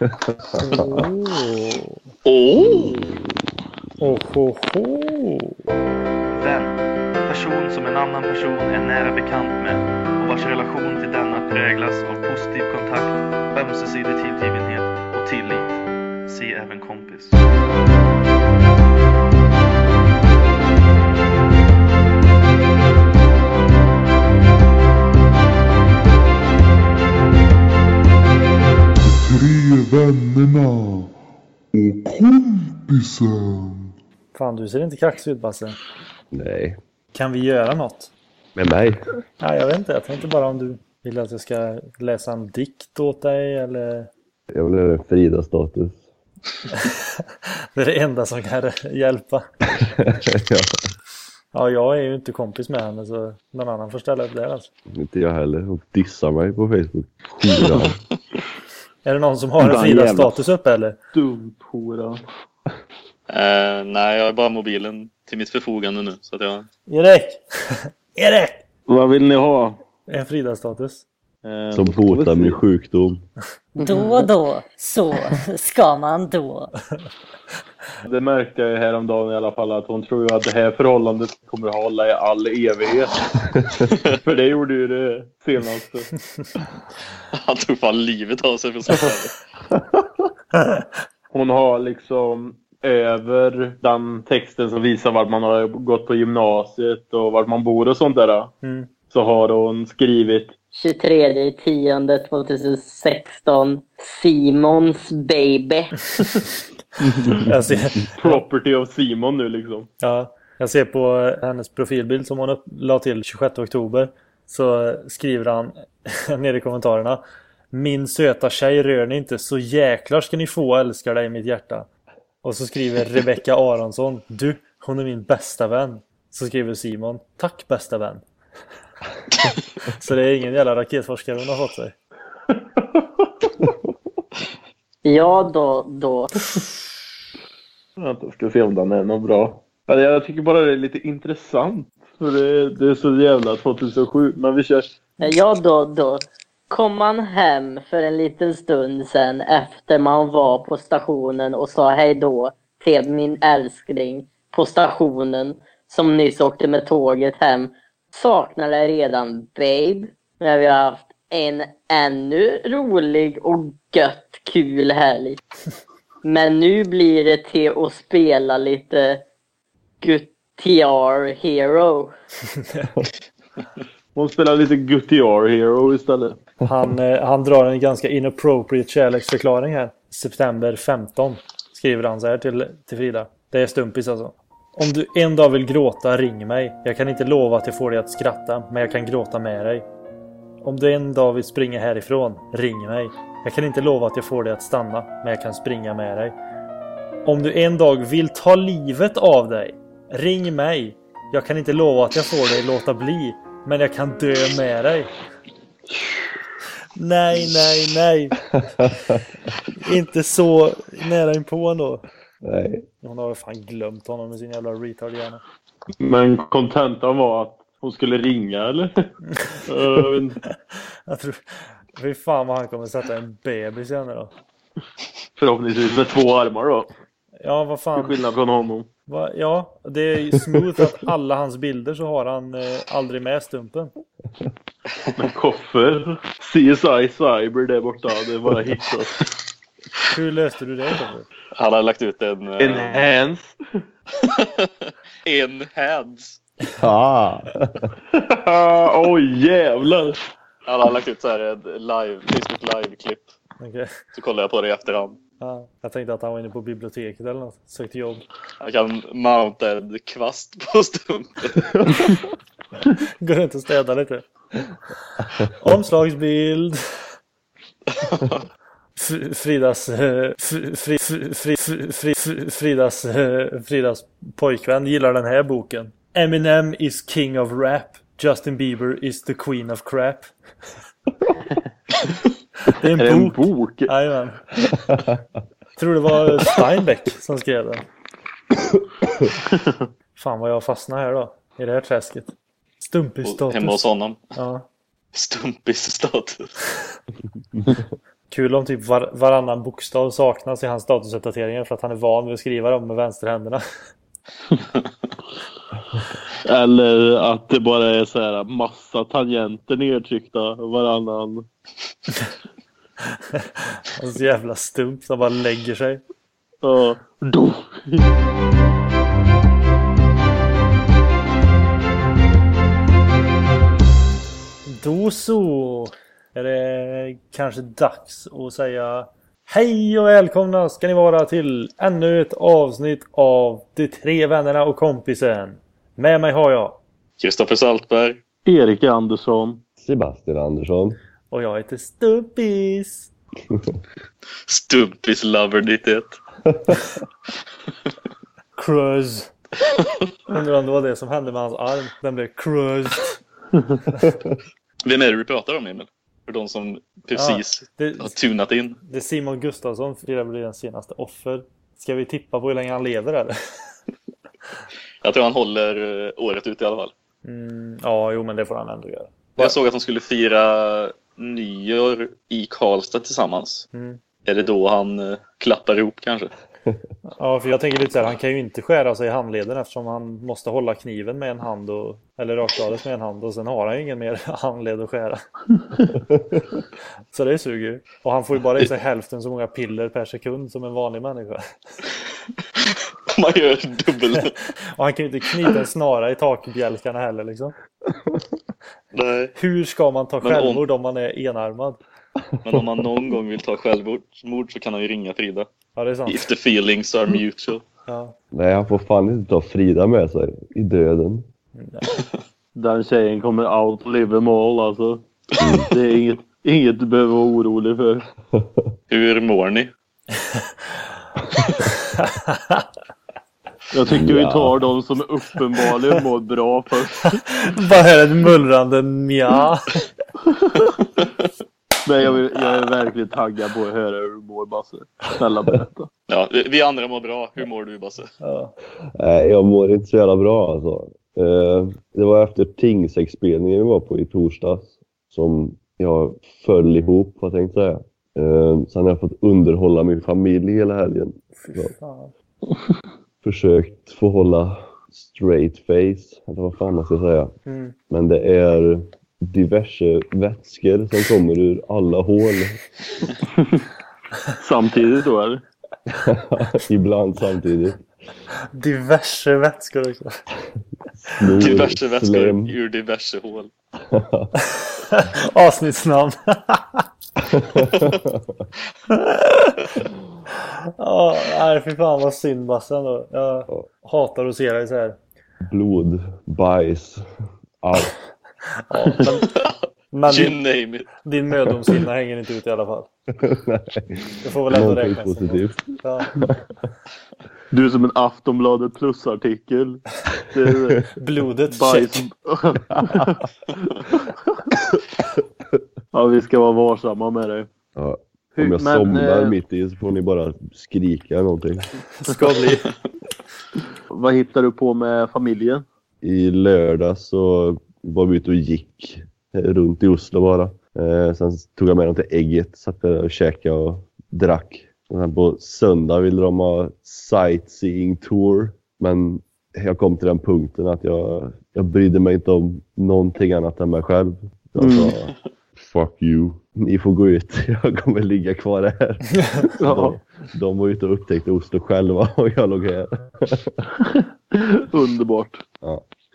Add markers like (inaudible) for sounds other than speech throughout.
Åh! (laughs) Oh. Oh, ho, ho. Vän. Person som en annan person är nära bekant med och vars relation till denna präglas av positiv kontakt, ömsesidig tillgivenhet och tillit. Se även kompis. Vännerna och kompisen. Fan, du ser inte kaxig ut Basse. Nej. Kan vi göra något? Med mig? Nej, jag vet inte. Jag tänkte bara om du vill att jag ska läsa en dikt åt dig eller... Jag vill ha Frida-status. (laughs) det är det enda som kan hjälpa. (laughs) ja. Ja, jag är ju inte kompis med henne så någon annan får ställa upp där alltså. Inte jag heller. Hon dissar mig på Facebook. (laughs) Är det någon som har en Frida-status uppe eller? Dumt hora. Eh, nej, jag har bara mobilen till mitt förfogande nu. Så att jag... Erik! (laughs) Erik! Vad vill ni ha? En Frida-status. Eh, Som botar min sjukdom. (laughs) Då och då så ska man då. (laughs) Det märkte jag ju häromdagen i alla fall att hon tror ju att det här förhållandet kommer att hålla i all evighet. (laughs) För det gjorde ju det senaste. (laughs) Han tog fan livet av sig för sig. Hon har liksom över den texten som visar vart man har gått på gymnasiet och vart man bor och sånt där. Mm. Så har hon skrivit 23 10 2016 Simons baby. (laughs) Jag ser, Property of Simon nu liksom. ja, jag ser på hennes profilbild som hon upp, la till 26 oktober. Så skriver han (laughs) nere i kommentarerna. Min söta tjej rör ni inte så jäklar ska ni få älskar dig i mitt hjärta. Och så skriver Rebecca Aronsson. Du, hon är min bästa vän. Så skriver Simon. Tack bästa vän. Så det är ingen jävla raketforskare hon har fått sig. Ja då, då. Jag ska se om den är något bra. Ja, Jag tycker bara det är lite intressant. För det, det är så jävla 2007. Men vi kör. Ja då, då. Kom man hem för en liten stund sen efter man var på stationen och sa hej då till min älskling på stationen som nyss åkte med tåget hem. Saknar dig redan babe. Men vi har haft en ännu rolig och gött kul helg. Men nu blir det till att spela lite Guitar Hero. (laughs) Hon spelar lite Guitar Hero istället. Han, eh, han drar en ganska inappropriate kärleksförklaring här. September 15 skriver han så här till, till Frida. Det är stumpis alltså. Om du en dag vill gråta, ring mig. Jag kan inte lova att jag får dig att skratta, men jag kan gråta med dig. Om du en dag vill springa härifrån, ring mig. Jag kan inte lova att jag får dig att stanna, men jag kan springa med dig. Om du en dag vill ta livet av dig, ring mig. Jag kan inte lova att jag får dig låta bli, men jag kan dö med dig. Nej, nej, nej. (laughs) inte så nära inpå ändå. Nej. Hon har fan glömt honom med sin jävla retard hjärna. Men kontentan var att hon skulle ringa eller? (laughs) Jag vet inte. Jag tror... Fy fan vad han kommer sätta en bebis i henne då. Förhoppningsvis med två armar då. Ja, vad Till fan. skillnad från honom. Va? Ja, det är ju smooth att alla hans bilder så har han eh, aldrig med stumpen. Men koffer. CSI Cyber där borta. Det är bara hittat. Hur löste du det Toffe? Han har lagt ut en... eh, Enhance. en hands. (laughs) Ah. (laughs) Oj jävlar. Han har lagt ut så här ett live, Facebook live-klipp. Okej. Så kollar jag på det i efterhand. Ja, jag tänkte att han var inne på biblioteket eller något. Sökte jobb. Jag kan mounta en kvast på stumpen. (laughs) Går runt och städar lite. Omslagsbild. Fridas, fri, fri, fri, fri, fri, fri, Fridas, Fridas pojkvän gillar den här boken. Eminem is king of rap. Justin Bieber is the queen of crap. (laughs) Det är en Är det en bok. bok? Jajamän. Tror det var Steinbeck som skrev den. (laughs) Fan vad jag fastnar här då. I det här träsket. Stumpis Och Hemma hos status. honom. Ja. Stumpis status. (laughs) Kul om typ var, varannan bokstav saknas i hans statusuppdateringar för att han är van vid att skriva dem med vänsterhänderna. (laughs) Eller att det bara är så här massa tangenter nedtryckta varannan. (laughs) En så jävla stump som bara lägger sig. Ja. Do. Då så är det kanske dags att säga Hej och välkomna ska ni vara till ännu ett avsnitt av De tre vännerna och kompisen. Med mig har jag Kristoffer Saltberg. Erik Andersson. Sebastian Andersson. och jag heter Stumpis. (laughs) Stumpis lover 91. (laughs) Cruz. Undrar om det var det som hände med hans arm. Den blev crushed. Vem (laughs) är det du pratar om Emil? För de som precis Det, har tunat in. det är Simon Gustafsson, firar bli den senaste offer. Ska vi tippa på hur länge han lever eller? (laughs) Jag tror han håller eh, året ut i alla fall. Mm, ja, jo men det får han ändå göra. Jag såg att de skulle fira nyår i Karlstad tillsammans. Mm. Är det då han eh, klappar ihop kanske? Ja, för jag tänker lite så här, han kan ju inte skära sig i handleden eftersom han måste hålla kniven med en hand och, eller rakbladet med en hand och sen har han ju ingen mer (laughs) handled att skära. så det suger ju. Och han får ju bara i sig hälften så många piller per sekund som en vanlig människa. (laughs) Man gör dubbel... (laughs) Och han kan ju inte knyta en snara i takbjälkarna heller liksom. Nej. Hur ska man ta Men om- självmord om man är enarmad? Men om man någon gång vill ta självmord så kan han ju ringa Frida. Ja, det är sant. If the feelings are mutual. Ja. Nej, han får fan inte ta Frida med sig i döden. (laughs) Den tjejen kommer out live them all alltså. Det är inget, inget du behöver vara orolig för. (laughs) Hur mår ni? Jag tycker vi Ja. tar de som uppenbarligen mår bra först. (laughs) Bara här ett mullrande mja. Men jag, vill, jag är verkligen taggad på att höra hur du mår Basse. Snälla berätta. Ja, vi- andra mår bra. Hur mår du Basse? Ja. Nej, jag mår inte så jävla bra alltså. Eh, det var efter Tingsexspelningen vi var på i torsdags som jag föll ihop, vad jag tänkte säga. Eh, sen har jag fått underhålla min familj hela helgen. (laughs) Försökt få hålla straight face, eller vad fan man ska säga. Mm. Men det är diverse vätskor som kommer ur alla hål. (laughs) Samtidigt då eller? (laughs) Ibland samtidigt. Diverse vätskor också. Snor, Diverse vätskor slem. ur diverse hål. (laughs) Avsnittsnamn. Ja, nej fy fan vad synd Basse ändå. Jag Ja. hatar att se dig så här. Blod, bajs, allt. Ja, men (laughs) men You din, name it. din mödomshinna hänger inte ut i alla fall. (laughs) Nej, Det får väl ändå räknas. positivt. Ja. Du är som en Aftonbladet plus-artikel. (laughs) Blodet bajs. check. ja, vi ska vara varsamma med dig. Ja. Om jag men, somnar eh, mitt i så får ni bara skrika någonting. Ska bli. Vad hittar du på med familjen? I lördag så var vi ute och gick runt i Oslo bara. Eh, sen tog jag med dem till ägget, satt där och käkade och drack. Och sen på söndag ville de ha sightseeing tour. Men jag kom till den punkten att jag, jag brydde mig inte om någonting annat än mig själv. Jag sa fuck you. Ni får gå ut. (laughs) Jag kommer ligga kvar här. (laughs) Ja, De, de var ute och upptäckte Oslo själva och jag låg här. (laughs) underbart.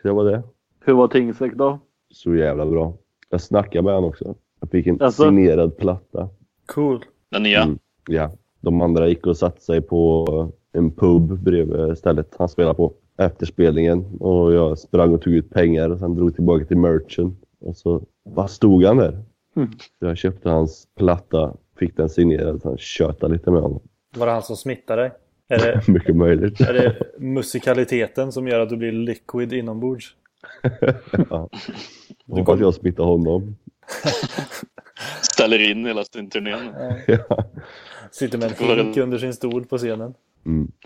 Så det var det. Hur var Tingsrätt då? Så jävla bra. Jag snackade med honom också. Jag fick en Alltså? signerad platta. Cool. Den nya. Mm. Ja. De andra gick och satte sig på en pub bredvid stället han spelade på efter spelningen. Och jag sprang och tog ut pengar och sen drog tillbaka till merchen. Och så bara stod han där. Mm. Jag köpte hans platta, fick den signerad, sen tjötade lite med honom. Var det han som smittade dig? Är det, (laughs) Mycket möjligt. är det musikaliteten som gör att du blir liquid inombords? Ja. Jag (laughs) hoppas jag smittar honom. (laughs) Ställer in hela sin turné nu. Ja. Sitter med en hink under sin stol på scenen. Mm. (laughs)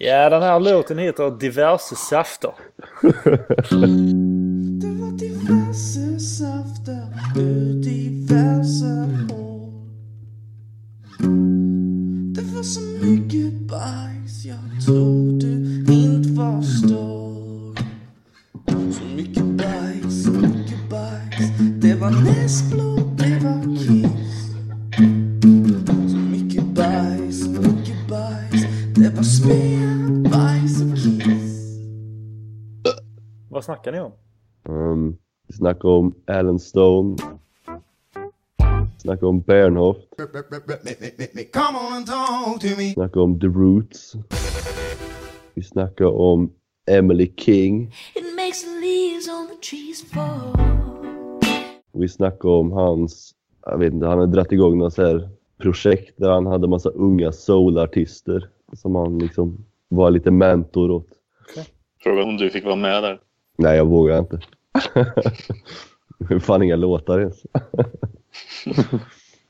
Ja, den här låten heter Diverse safter. Det var diverse safter ur diverse hål Det var så mycket bajs Jag tror bajs Det var näsblod, det var kiss Så mycket bajs, så mycket bajs Det var spya, bajs och kiss Vad snackar ni om? Um, vi snackade om Alan Stone. Snackade om Bernhoft. Come on and talk to me Snackade om The Roots. Vi snackade om Emily King. It makes the leaves on the trees fall Vi snackade om hans, jag vet inte, han hade dragit igång något så här projekt där han hade massa unga soulartister som han liksom var lite mentor åt. Frågan om du fick vara med där. Nej, jag vågar inte. Fan inga låtar ens.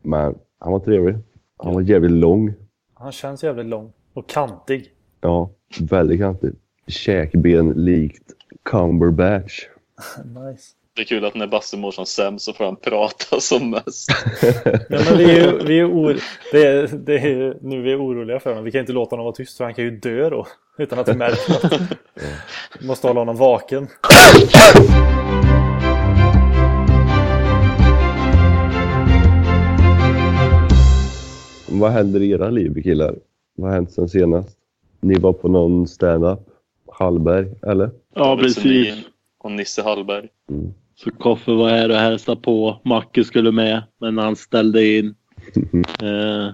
Men han var trevlig. Han var jävligt lång. Han känns jävligt lång. Och kantig. Ja, väldigt kantig. Käkben likt Cumberbatch. (laughs) Nice. Det är kul att när Basse mår som sämst så får han prata som mest. (laughs) Ja, men vi är ju, vi är or, det är, det är ju nu vi är oroliga för honom. Vi kan inte låta honom vara tyst för han kan ju dö då. Utan att vi märker något. Vi måste hålla honom vaken. Vad händer i era liv killar? Vad har hänt sen senast? Ni var på någon stand-up? Hallberg, eller? Ja, precis. Och Nisse Hallberg. Så Koffe var här och hälsade på. Macke skulle med, men han ställde in. (laughs) Eh,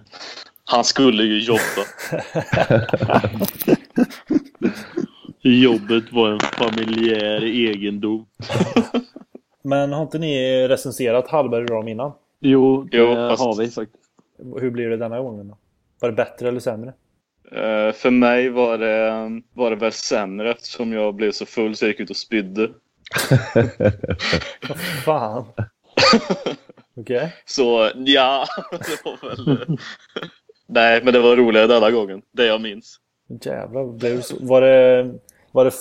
Han skulle ju jobba. (laughs) jobbet var en familjär egendom. (laughs) Men har inte ni recenserat Hallberg Ram innan? Jo, det Jo, fast- har vi faktiskt. Hur blir det denna gången då? Var det bättre eller sämre? Eh, för mig var det, var det väl sämre eftersom jag blev så full så jag gick ut och spydde. (laughs) Fan. Okej. Så ja, (laughs) det var väl... Nej, men det var roligare denna gången. Det jag minns. Jävlar. Blev det så... Var det, var det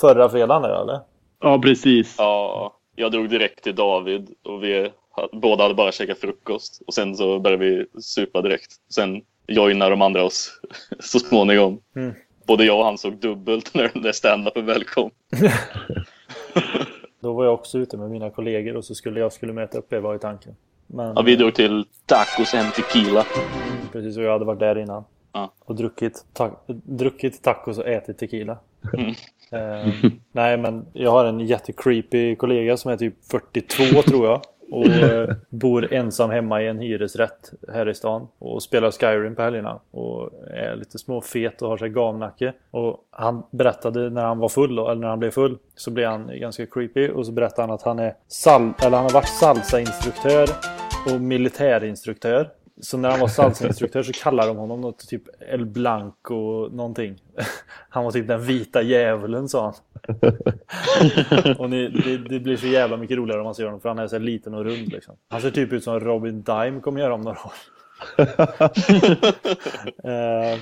förra fredagen där eller? Ja, precis. Ja, jag drog direkt till David och vi båda hade bara käkat frukost. Och sen så började vi supa direkt. Sen joinade de andra oss (laughs) så småningom. Mm. Både jag och han såg dubbelt när den där stand-upen väl kom. (laughs) Då var jag också ute med mina kollegor och så skulle jag skulle möta upp er var i tanken. Men Ja, vi drog till Tacos and Tequila. precis och jag hade varit där innan. Ja. Och druckit, ta druckit tacos och ätit tequila. Mm. Eh, nej men jag har en jättecreepy kollega som är typ 42 tror jag. Och eh, bor ensam hemma i en hyresrätt här i stan. Och spelar Skyrim på helgerna. Och är lite småfet och har sig gamnacke. Och han berättade när han var full, då, eller när han blev full. Så blev han ganska creepy. Och så berättade han att han är sal eller han har varit salsainstruktör och militärinstruktör. Så när han var salsainstruktör så kallade de honom något typ El Blanco någonting. (laughs) Han var typ den vita djävulen sa han. (laughs) och ni, det, det blir så jävla mycket roligare om man ser honom för han är så liten och rund liksom. Han ser typ ut som Robin Dime kommer göra om några år. (laughs) eh,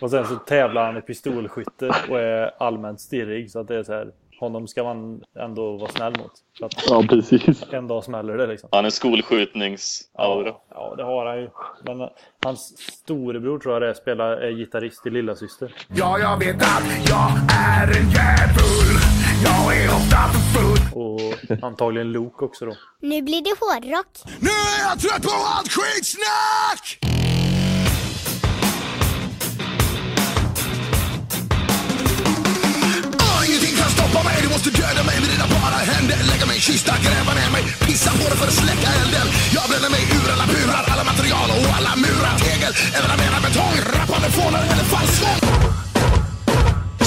och sen så tävlar han i pistolskytte och är allmänt stirrig så att det är så här. Honom ska man ändå vara snäll mot. För att Ja, precis. en dag smäller det liksom. Han är skolskjutnings-aura. Ja, det har han ju. Men eh, hans storebror tror jag det är, spelar, är gitarrist i Lillasyster. Ja, jag vet att jag är en djävul. Jag är ofta för full. Och antagligen Luke också då. Nu blir det hårdrock. Nu är jag trött på allt skitsnack! Måste döda mig. Med dina bara händer, lägga mig i kista, gräva ner mig. Pissa på det för att släcka elden Jag bränner mig ur alla burar, alla material och alla murar. Tegel, eller jag betong. Rappande fånar eller falskång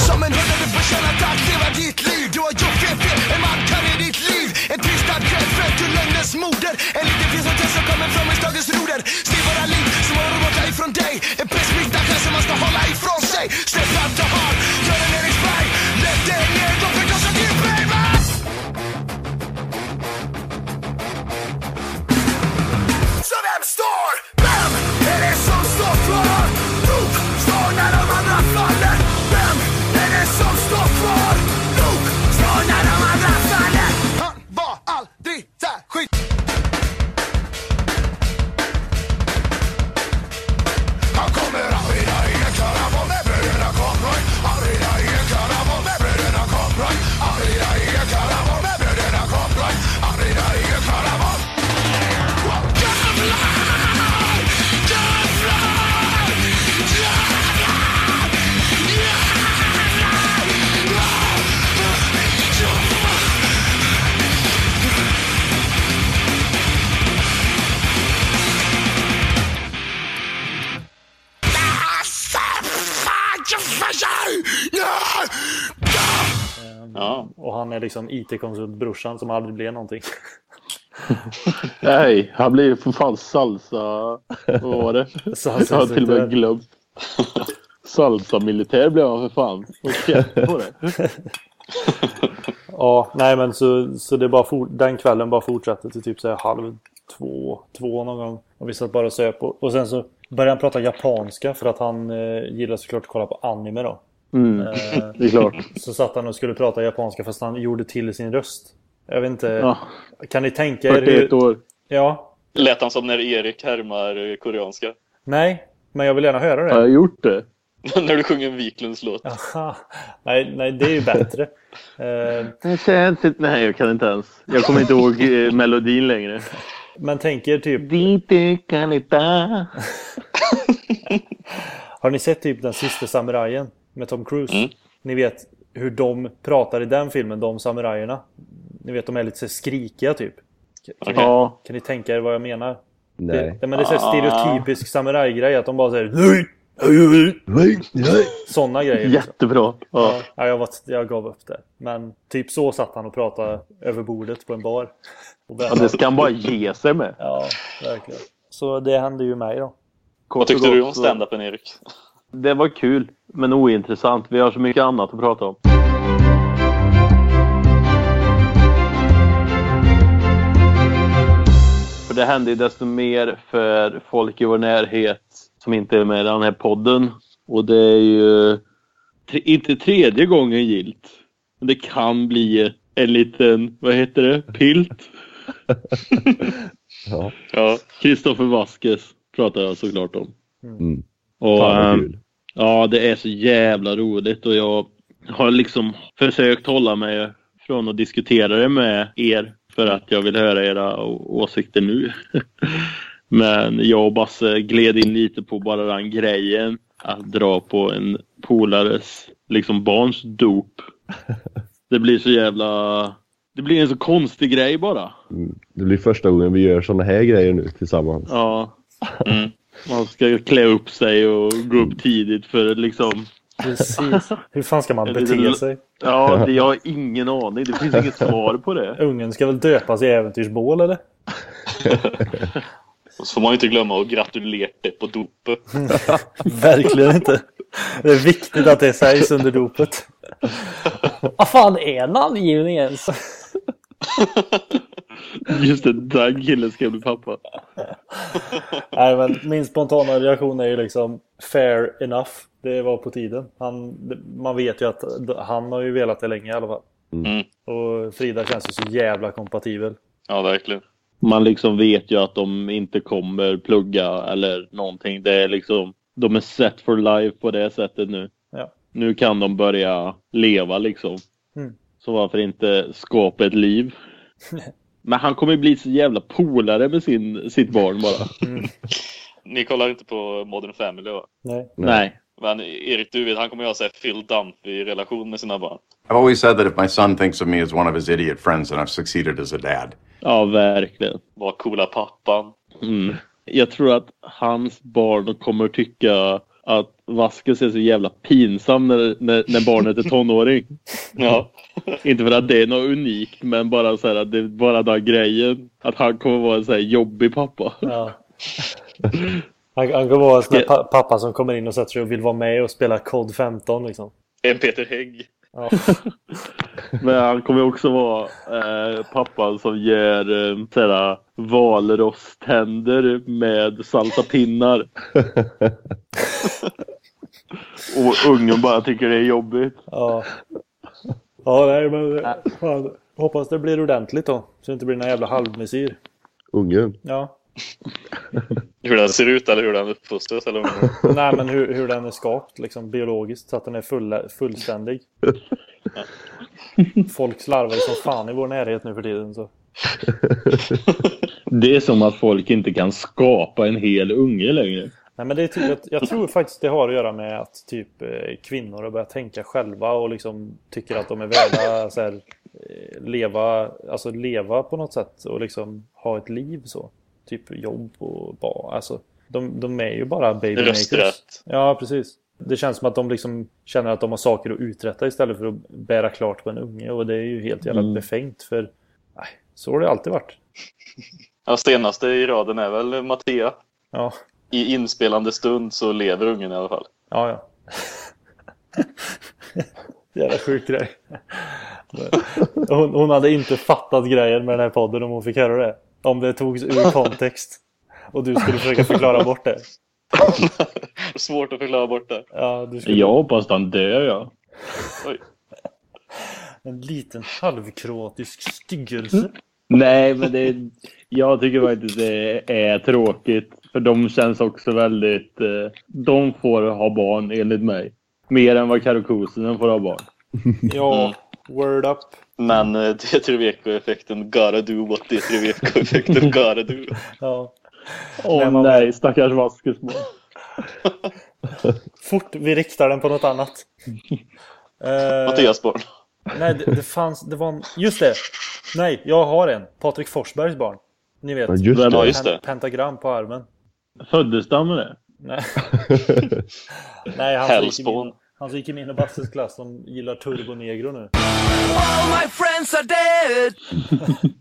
Som en hund du förtjänar att leva ditt liv. Du har gjort fel, fel, en man kan i ditt liv. En twistad kväll för till lögnens moder. En liten finns som kommer från misstagens roder. Skriv våra liv som har borta ifrån dig. En pressmittad själ som man ska hålla ifrån sig. Släpp allt du har, liksom IT-konsultbrorsan som aldrig blev någonting. (laughs) Nej, han blir för fan salsa... Vad var det? Salsa Jag har till och med glömt. (laughs) Salsa-militär blev han för fan. På det. (laughs) Ja, nej men så, så det bara for, den kvällen bara fortsatte till typ så här halv två, två någon gång. Och vi satt bara och söp. Och, och sen så började han prata japanska för att han eh, gillar såklart att kolla på anime då. Mm, Eh, det är klart. så satt han och skulle prata japanska fast han gjorde till sin röst. Jag vet inte. Ja, Kan ni tänka er 41 hur... år. Ja. Lät han som när Erik härmar eh, koreanska? Nej, men jag vill gärna höra det. Har jag gjort det? (laughs) när du sjunger en Wiklunds låt. Aha. Nej, nej, det är ju bättre. Eh, (laughs) Det känns inte... Nej, jag kan inte ens. Jag kommer inte ihåg eh, melodin längre. men tänk er typ, (laughs) har ni sett typ den sista samurajen med Tom Cruise? Mm. Ni vet hur de pratar i den filmen, de samurajerna. Ni vet, de är lite så skrikiga typ. Kan, ni, Ja, kan ni tänka er vad jag menar? Nej. Det, men det är så här stereotypisk samurajgrej att de bara säger Nej, nej. sådana grejer. Liksom. jättebra. Ja. Ja, jag, var, jag gav upp det. Men typ så satt han och pratade över bordet på en bar. Och Ja, det ska han bara ge sig med. Ja, verkligen. Så det hände ju mig då. Kort Vad tyckte du om stand-upen Erik? Det var kul, men ointressant. Vi har så mycket annat att prata om. För det hände ju desto mer för folk i vår närhet som inte är med i den här podden. Och det är ju tre, inte tredje gången gilt. Men det kan bli en liten, vad heter det, pilt. (laughs) Ja. Ja. Kristoffer Vasquez pratar jag såklart om. Mm. Och, Fan kul. Ja, det är så jävla roligt och jag har liksom försökt hålla mig från att diskutera det med er för att jag vill höra era åsikter nu. (laughs) Men jag och Basse gled in lite på bara den grejen att dra på en polares liksom barns dop. (laughs) Det blir så jävla... Det blir en så konstig grej bara. Mm. Det blir första gången vi gör såna här grejer nu tillsammans. Ja. Mm. Man ska klä upp sig och gå upp tidigt för liksom Precis. Hur fan ska man bete sig? Ja, det, jag har ingen aning. Det finns inget svar på det. Ungen ska väl döpas i äventyrsbål eller? Och (laughs) så får man ju inte glömma att gratulera dig på dopet. (laughs) Verkligen inte. Det är viktigt att det sägs under dopet. Vad fan är namngivning ens? (laughs) Just det, den killen ska bli pappa. (laughs) Nej men min spontana reaktion är ju liksom fair enough. Det var på tiden. Han, man vet ju att han har ju velat det länge i alla fall. Mm. Och Frida känns ju så jävla kompatibel. Ja, verkligen. Man liksom vet ju att de inte kommer plugga eller någonting. Det är liksom, de är set for life på det sättet nu. Ja. Nu kan de börja leva liksom. Mm. Så varför inte skapa ett liv? (laughs) Men han kommer bli så jävla polare med sin, sitt barn bara. Ni kollar inte på Modern Family va? Nej. Nej. Men Erik, du vet, han kommer ju ha så här Phil Dunphy relation med sina barn. I've always said that if my son thinks of me as one of his idiot friends, then I've succeeded as a dad. Ja, verkligen. Var coola pappan. Mm. Jag tror att hans barn kommer tycka att Vasquez är så jävla pinsam när, när, när barnet är tonåring. (laughs) Ja. Inte för att det är något unikt, men bara så här att det är bara den grejen. Att han kommer vara en så här jobbig pappa. Ja. Han, han kommer vara en sån pa- pappa som kommer in och sätter sig och vill vara med och spela COD 15 liksom. En Peter Hägg. Ja. (laughs) Men han kommer också vara eh, pappan som ger eh, såhär, valrosständer med salsapinnar. (laughs) Och ungen bara tycker det är jobbigt. Ja. Ja, nej men fan, hoppas det blir ordentligt då. Så det inte blir någon jävla halvmesyr. Ungen. Ja. (laughs) Hur den ser ut eller hur den uppfostras eller. (laughs) Nej men hur, hur den är skapt liksom biologiskt så att den är full, fullständig. (laughs) Folk slarvar ju som fan i vår närhet nu för tiden så. Det är som att folk inte kan skapa en hel unge längre. Nej men det är typ, jag, jag tror faktiskt det har att göra med att typ eh, kvinnor har börjat tänka själva och liksom tycker att de är värda så här, eh, leva, alltså leva på något sätt och liksom ha ett liv så. Typ jobb och barn. Alltså, de, de är ju bara baby makers. Rösträtt. Ja precis. Det känns som att de liksom känner att de har saker att uträtta istället för att bära klart på en unge. Och det är ju helt jävla Mm. befängt för nej, så har det alltid varit. (laughs) Ja, senaste i raden är väl Mattea. Ja, I inspelande stund så lever ungen i alla fall. ja, ja. (laughs) Jävla sjuk grej. (laughs) Hon, hon hade inte fattat grejen med den här podden om hon fick höra det. Om det togs ur kontext. Och du skulle försöka förklara bort det. (laughs) Svårt att förklara bort det. Ja, du skulle... Jag hoppas han dör ja. Oj. En liten halvkroatisk styggelse. Nej, men det, jag tycker faktiskt det är tråkigt. För de känns också väldigt... Eh, de får ha barn enligt mig. Mer än vad Karokosinen får ha barn. Ja, word up. Men eh, (laughs) D3VK-effekten gotta do what D3VK-effekten (laughs) gotta do. Ja. Åh Nej, man- nej, stackars Vaskesmål. (laughs) Fort vi riktar den på något annat. Eh, Mattias barn. nej, det, det fanns... Det var en, just det! Nej, jag har en. Patrik Forsbergs barn. Ni vet. Ja, just det. Ja, just det. Pentagram på armen. Föddes han med det? Nej. Nej, han Hellspawn. Han som gick i min och Basses klass som gillar Turbo Negro nu. All my friends are dead. (laughs)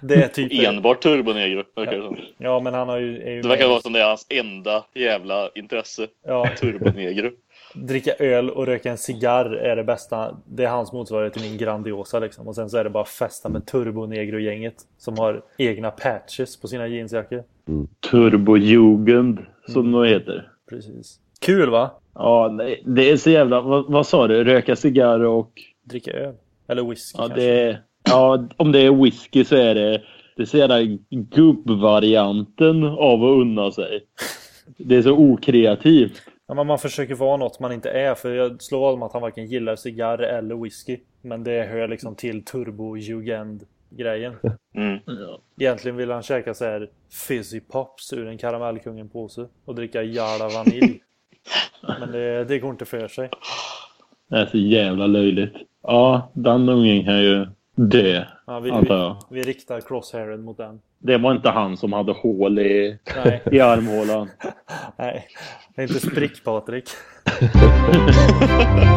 Det är typ... Enbart turbonegro, verkar det som. Ja, men han har ju... Är ju Det verkar vara som det är hans enda jävla intresse. Ja, Turbonegro. dricka öl och röka en cigarr är det bästa. Det är hans motsvarighet till min Grandiosa liksom. Och sen så är det bara festa med Turbo Negro-gänget som har egna patches på sina jeansjackor. Turbojugend, som Mm. det heter. Precis. Kul va? Ja, nej, det är så jävla... Vad, vad sa du? Röka cigarr och... Dricka öl. Eller whisky Ja, kanske. det ja, om det är whisky så är det... Det är så jävla gubbvarianten av att unna sig. (laughs) Det är så okreativt. Ja, men man försöker vara något man inte är. För jag slår om att han varken gillar cigarr eller whisky. Men det hör liksom till turbo-jugend-grejen. (laughs) Mm. Egentligen vill han käka så här fizzy pops ur en karamellkungen-påse. Och dricka Jala vanilj. (laughs) Men det, det går inte för sig. Det är så jävla löjligt. Ja, den ungen kan ju dö, Ja, vi, antar jag. vi, vi riktar crosshairen mot den. Det var inte han som hade hål i, Nej, i armhålan. (laughs) nej. Det är inte sprick Patrik. (laughs)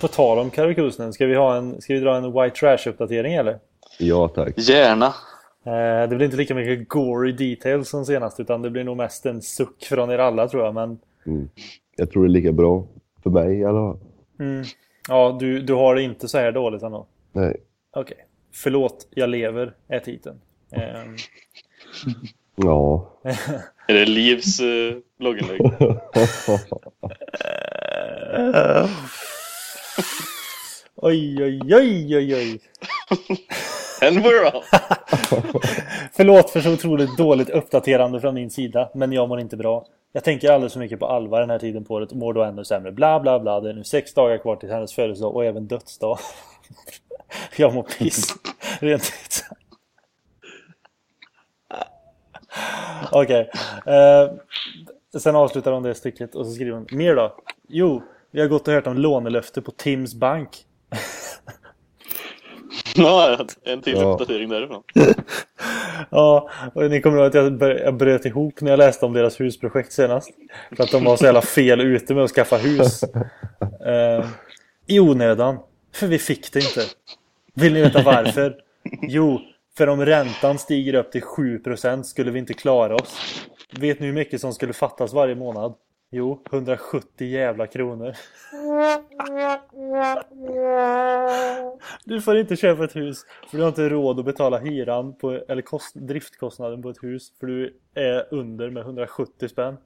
På tal om Karakusnen, ska vi, ha en, ska vi dra en White Trash-uppdatering eller? Ja, tack. Gärna. Eh, det blir inte lika mycket gory details som senast utan det blir nog mest en suck från er alla tror jag. Men Mm. Jag tror det är lika bra för mig i alla fall. mm, ja, du, du har det inte så här dåligt ändå. Nej. Okej. Förlåt, jag lever är titeln. Ehm, Ja. Är det Livs eh, blogginlägg? (laughs) oj, oj, oj, oj, oj. And we're off! (laughs) Förlåt för så otroligt dåligt uppdaterande från min sida, men jag mår inte bra. Jag tänker alldeles för mycket på Alva den här tiden på året och mår då ännu sämre. Bla, bla, bla. Det är nu sex dagar kvar till hennes födelsedag och även dödsdag. (laughs) jag mår piss. Rent ut sagt. (laughs) Okej. Eh, sen avslutar hon det stycket och så skriver hon mer då. Jo, vi har gått och hört om lånelöfte på Tims bank. Ja, en till Ja. uppdatering därifrån. (laughs) Ja, och ni kommer ihåg att jag, bröt ihop när jag läste om deras husprojekt senast. För att de var så jävla fel ute med att skaffa hus. (laughs) Eh, I onödan. För vi fick det inte. Vill ni veta varför? (laughs) Jo, för om räntan stiger upp till 7% skulle vi inte klara oss. Vet ni hur mycket som skulle fattas varje månad? Jo, 170 jävla kronor. Du får inte köpa ett hus för du har inte råd att betala hyran på, eller kost, driftkostnaden på ett hus för du är under med 170 spänn.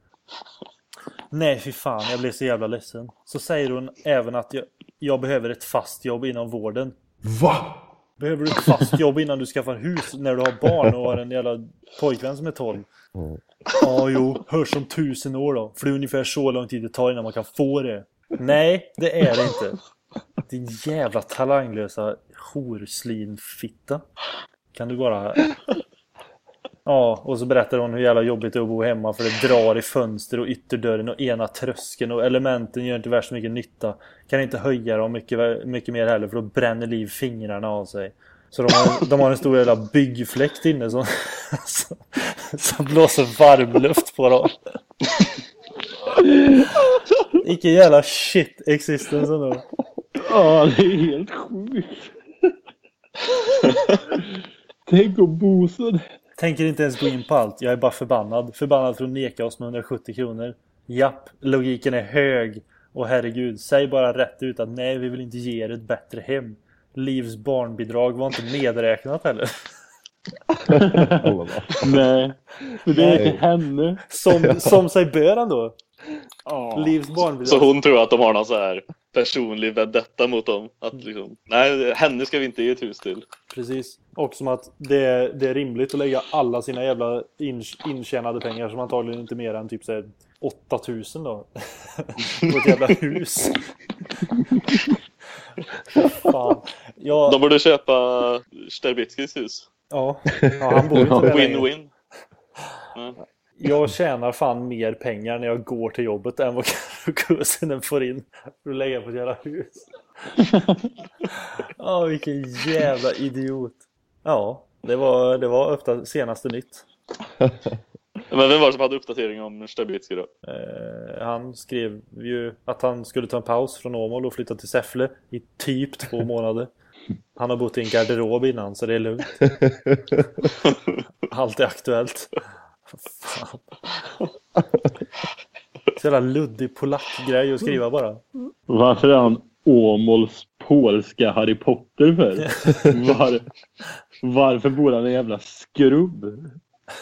Nej fy fan, jag blev så jävla ledsen. Så säger hon även att jag, jag behöver ett fast jobb inom vården. Va? Behöver du ett fast jobb innan du skaffar hus när du har barn och har en jävla pojkvän som är 12? Ja, jo, hörs om tusen år då. För det är ungefär så lång tid det tar innan man kan få det. Nej, det är det inte. Din jävla talanglösa horslinfitta. Kan du bara... Ja, och så berättar hon hur jävla jobbigt det är att bo hemma för det drar i fönster och ytterdörren och ena tröskeln och elementen gör inte värst mycket nytta. Kan inte höja dem mycket, mycket mer heller för då bränner liv fingrarna av sig. Så de har, de har en stor jävla byggfläkt inne som, så, så blåser varmluft på dem. Vilken jävla shit existence ändå. Ja, det är helt sjukt. Tänk om Bosse... Tänker inte ens gå in på allt. Jag är bara förbannad. Förbannad för att neka oss med 170 kronor. Japp, logiken är hög. Och herregud, säg bara rätt ut att nej, vi vill inte ge er ett bättre hem. Livs barnbidrag var inte medräknat heller. (laughs) Nej, för det är henne. Som, som sig bör ändå. Ja. Livs barnbidrag. Så hon tror att de har någon så här personlig vendetta mot dem. Att liksom, nej, henne ska vi inte ge ett hus till. Precis. Och som att det är, det är rimligt att lägga alla sina jävla in, intjänade pengar som antagligen inte mer än typ så här 8000 då. (laughs) på ett jävla hus. Fan. Ja, De borde köpa Sterbitzkis hus. ja, ja, han bor inte där. Win-win. Ja. Jag tjänar fan mer pengar när jag går till jobbet än vad kursinen får in för att lägga på ett jävla hus. Ja, vilken jävla idiot. Ja, det var, det var uppdat- senaste nytt. Men vem var det som hade uppdatering om Sterbitski då? Eh, han skrev ju att han skulle ta en paus från Åmål och flytta till Säffle i typ två (laughs) månader. Han har bott i en garderob innan så det är lugnt. (laughs) Allt är aktuellt. Fan. Så jävla luddig polackgrej att skriva bara. Varför är han Åmåls polska Harry Potter för? (laughs) Var, varför bor han i en jävla skrubb? (laughs)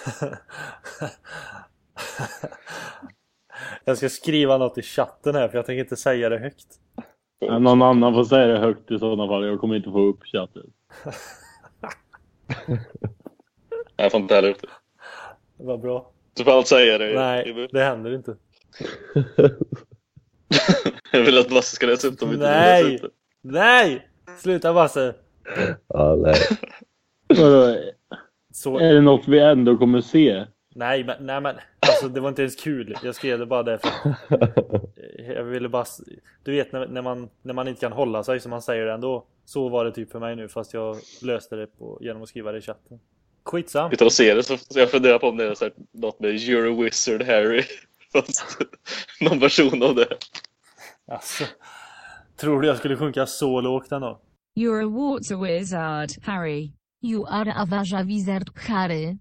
Jag ska skriva något i chatten här för jag tänker inte säga det högt. Någon annan får säga det högt i sådana fall. Jag kommer inte få upp chatten. (laughs) Jag får inte heller upp det. Var bra. Du får allt säga det. Nej, det händer inte. (laughs) Jag vill att Basse ska läsa upp dem. Nej! Nej! Sluta Basse! Ja, nej. Så, Är det något vi ändå kommer se? nej men, nej men, alltså det var inte ens kul. Jag skrev det bara därför. (laughs) Jag ville bara, du vet när, när, man, när man inte kan hålla sig som man säger det ändå. Så var det typ för mig nu fast jag löste det på, genom att skriva det i chatten. Skitsam. Utan att se det så jag funderar på om det är så här, något med Euro Wizard Harry. (laughs) Fast (laughs) någon version av det. Alltså, tror du jag skulle sjunka så lågt ändå? You're a water wizard, Harry. You are a varza wizard, Harry.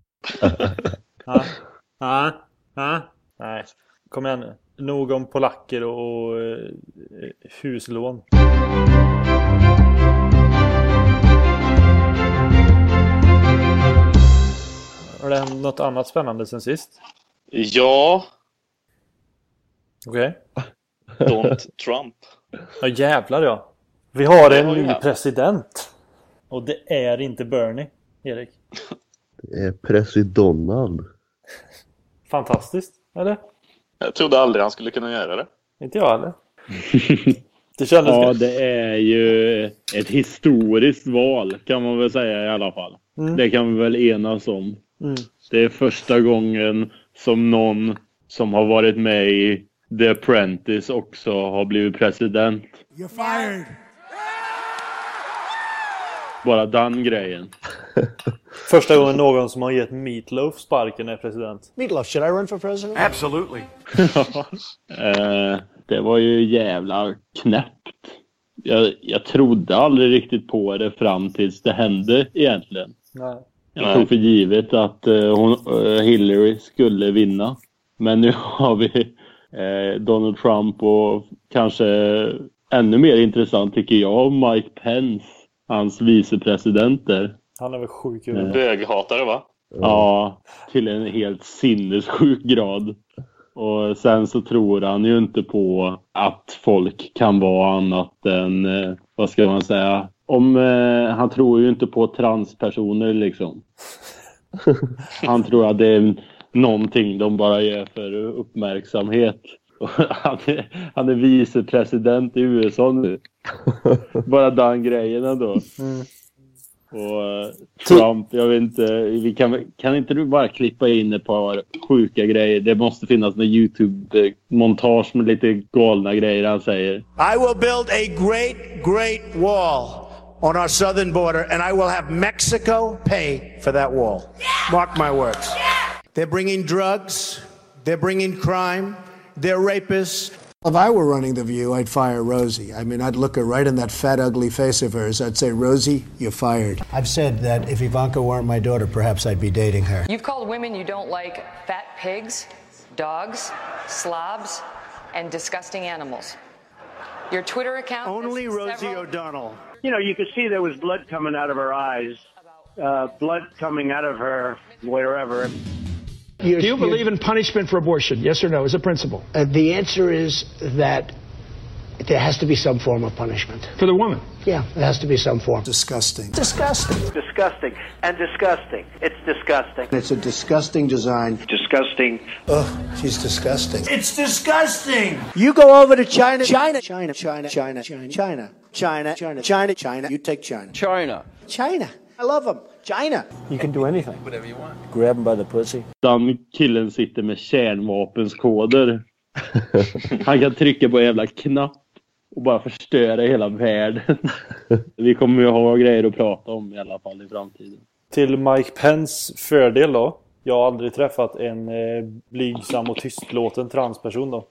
Ja? Ja? Ja? Nej. Kom igen nu. Nog om polacker och, och eh, huslån. Har det hänt något annat spännande sen sist? Ja, Okej. Don't Trump. Ja jävlar ja. Vi har en ny president. Och det är inte Bernie, Erik. Det är president. Fantastiskt, eller? Jag trodde aldrig han skulle kunna göra det. Inte jag heller. Det kändes... Ja, det är ju ett historiskt val kan man väl säga i alla fall. Mm. Det kan vi väl enas om. Mm. Det är första gången som någon som har varit med i The Apprentice också har blivit president. You're fired. Bara den grejen. (laughs) Första gången någon som har gett Meatloaf sparken är president. Meatloaf, should I run for president? Absolutely. (laughs) Eh, det var ju jävla knäppt. Jag, jag trodde aldrig riktigt på det fram tills det hände egentligen. Nej. Jag tog för givet att eh, hon, eh, Hillary skulle vinna. Men nu (laughs) har vi Donald Trump och kanske ännu mer intressant tycker jag Mike Pence. Hans vicepresidenter. Han är väl sjuk i Mm. huvudet. Böghatare va? Ja, till en helt sinnessjuk grad. Och sen så tror han ju inte på att folk kan vara annat än, eh, vad ska man säga, om, eh, han tror ju inte på transpersoner liksom. (laughs) Han tror att det är någonting de bara gör för uppmärksamhet. Och Han är, han är vicepresident i USA nu. Bara den grejen ändå. Mm. Och eh, Trump, jag vet inte, vi kan, kan inte du bara klippa in ett par sjuka grejer? Det måste finnas någon YouTube-montage med lite galna grejer han säger. I will build a great, great wall on our southern border, and I will have Mexico pay for that wall. Mark my words. They're bringing drugs, they're bringing crime, they're rapists. If I were running The View, I'd fire Rosie. I mean, I'd look her right in that fat, ugly face of hers. I'd say, Rosie, you're fired. I've said that if Ivanka weren't my daughter, perhaps I'd be dating her. You've called women you don't like fat pigs, dogs, slobs, and disgusting animals. Your Twitter account. Only Rosie several- O'Donnell. You know, you could see there was blood coming out of her eyes, uh, blood coming out of her wherever. Do you believe in punishment for abortion? Yes or no, as a principle? Uh, the answer is that there has to be some form of punishment. For the woman? Yeah, there has to be some form. Disgusting. Disgusting. Disgusting and disgusting. It's disgusting. It's a disgusting design. Disgusting. Ugh, she's disgusting. It's disgusting. You go over to China, China, China, China, China, China, China, China, China, China, China. You take China. China. China. I love them. China. You can do anything. Whatever you want. Grab him by the pussy. Den killen sitter med kärnvapenskoder. (laughs) Han kan trycka på en jävla knapp och bara förstöra hela världen. (laughs) Vi kommer ju ha grejer att prata om i alla fall i framtiden. Till Mike Pence fördel då. Jag har aldrig träffat en eh, blygsam och tystlåten transperson då.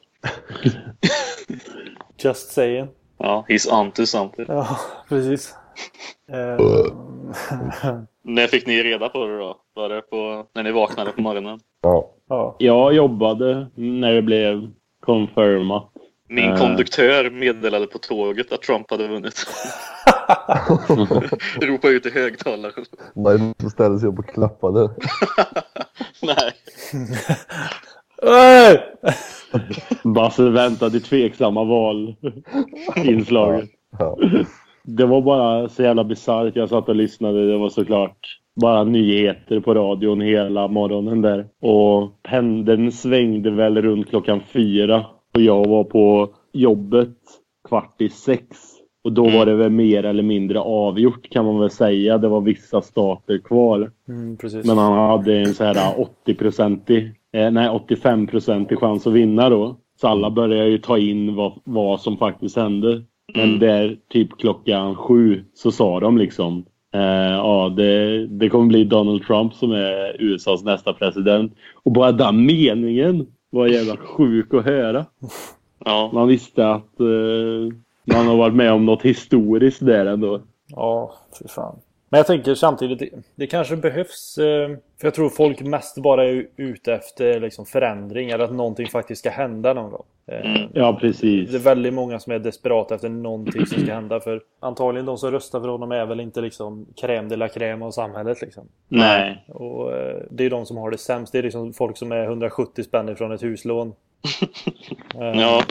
(laughs) Just saying. Ja, he's on to something. Ja, precis. Eh, När fick ni reda på det då? Var det på, när ni vaknade på morgonen? Ja. ja. Jag jobbade när det blev confirmat. Min Eh, konduktör meddelade på tåget att Trump hade vunnit. (laughs) Ropa ut i högtalaren. Man ställde sig upp och klappade. (laughs) Nej. (laughs) Basse väntade i tveksamma valinslaget. Ja. Det var bara så jävla bisarrt. Jag satt och lyssnade. Det var såklart bara nyheter på radion hela morgonen där. Och pendeln svängde väl runt klockan fyra. Och jag var på jobbet kvart i sex. Och då var det väl mer eller mindre avgjort kan man väl säga. Det var vissa stater kvar. Mm. Men han hade en så här 80-procentig, eh, nej 85-procentig chans att vinna då. Så alla började ju ta in vad, vad som faktiskt hände. Men där typ klockan sju så sa de liksom eh, ja det, det kommer bli Donald Trump som är USAs nästa president. Och bara den meningen var jävla sjuk att höra. Ja. Man visste att eh, man har varit med om något historiskt där ändå. Ja, fy fan. Men jag tänker samtidigt, det, kanske behövs... Eh, för jag tror folk mest bara är ute efter liksom, förändring eller att någonting faktiskt ska hända någon gång. Eh, Ja, precis. Det är väldigt många som är desperata efter någonting som ska hända. För antagligen de som röstar för honom är väl inte liksom crème de la crème av samhället. Liksom. Nej. Och eh, det är de som har det sämst. Det är liksom folk som är 170 spänn ifrån ett huslån. (laughs) Ja,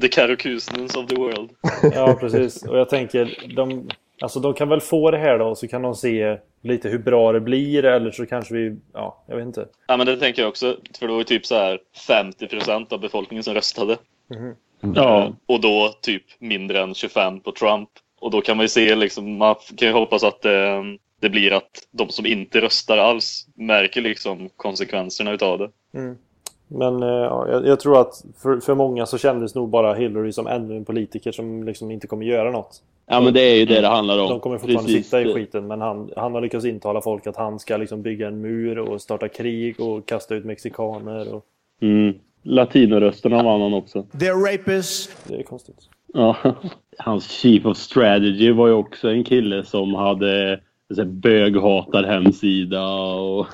the Karakusnens of the world. Ja, precis. Och jag tänker, de, alltså de kan väl få det här då så kan de se lite hur bra det blir eller så kanske vi, ja, jag vet inte. Ja, men det tänker jag också. För det var ju typ så här 50% av befolkningen som röstade. Mhm. Ja. Och då typ mindre än 25 på Trump. Och då kan man ju se liksom, man kan ju hoppas att eh, det blir att de som inte röstar alls märker liksom konsekvenserna utav det. Mm. Men eh, ja, jag, jag tror att för, för många så kändes nog bara Hillary som ännu en politiker som liksom inte kommer göra något. Ja men det är ju det det handlar om. De kommer fortfarande Precis. sitta i skiten men han, han har lyckats intala folk att han ska liksom bygga en mur och starta krig och kasta ut mexikaner. Och... Mm. Latinorösterna vann han också. They're rapists. Det är konstigt. Ja. Hans chief of strategy var ju också en kille som hade böghatar hemsida och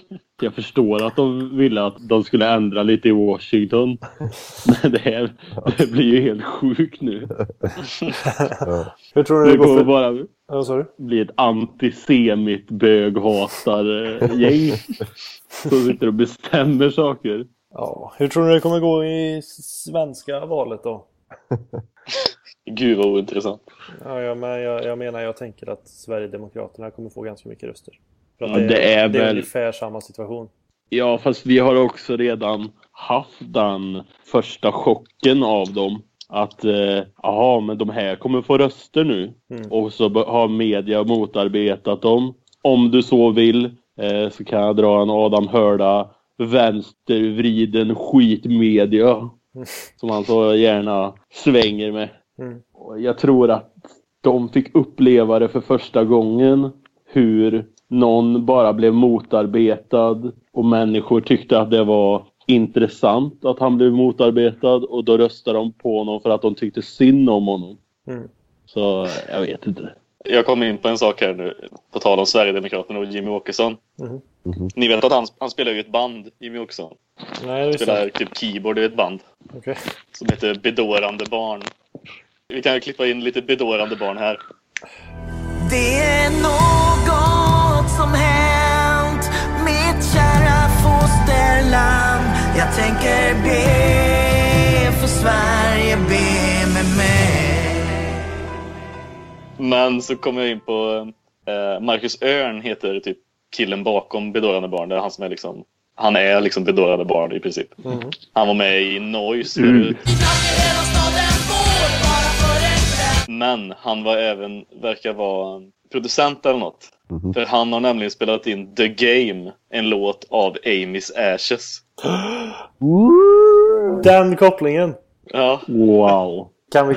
(laughs) jag förstår att de ville att de skulle ändra lite i Washington. (laughs) Men det, här, det blir ju helt sjukt nu. (laughs) Hur tror du det Det går för... bara Ja, sorry. bli ett antisemit böghatar-gäng som sitter och bestämmer saker. Ja, hur tror du det kommer gå i svenska valet då? Gud vad ointressant. Ja, ja men jag, jag menar, jag tänker att Sverigedemokraterna kommer få ganska mycket röster. För Ja, det är det är väl- ungefär samma situation. Ja, fast vi har också redan haft den första chocken av dem. Att, eh, jaha, men de här kommer få röster nu. Mm. Och så har media motarbetat dem. Om du så vill eh, så kan jag dra en Adam Hörda vänstervriden skitmedia. (laughs) Som han så gärna svänger med. Mm. Jag tror att de fick uppleva det för första gången hur någon bara blev motarbetad och människor tyckte att det var intressant att han blev motarbetad och då röstade de på honom för att de tyckte synd om honom. Mm. Så jag vet inte. Jag kom in på en sak här nu, på tal om Sverigedemokraterna och Jimmy Åkesson. Mhm. Ni vet att han, han spelar ju i ett band, Jimmy Åkesson. Nej, det Han spelar typ keyboard i ett band Okej. som heter Bedårande barn. Vi kan ju klippa in lite bedårande barn här. Det är något fosterland Jag tänker be för Sverige, be med mig Men så kommer jag in på eh, Marcus Örn heter typ killen bakom Bedårande barn. Det är han som är liksom han är liksom bedårande barn i princip. Mm. Han var med i Noise Mm. Men han var även, verkar vara producent eller något. För han har nämligen spelat in The Game, en låt av Amy's Ashes. (gasps) Den kopplingen! Ja. Wow. Kan vi,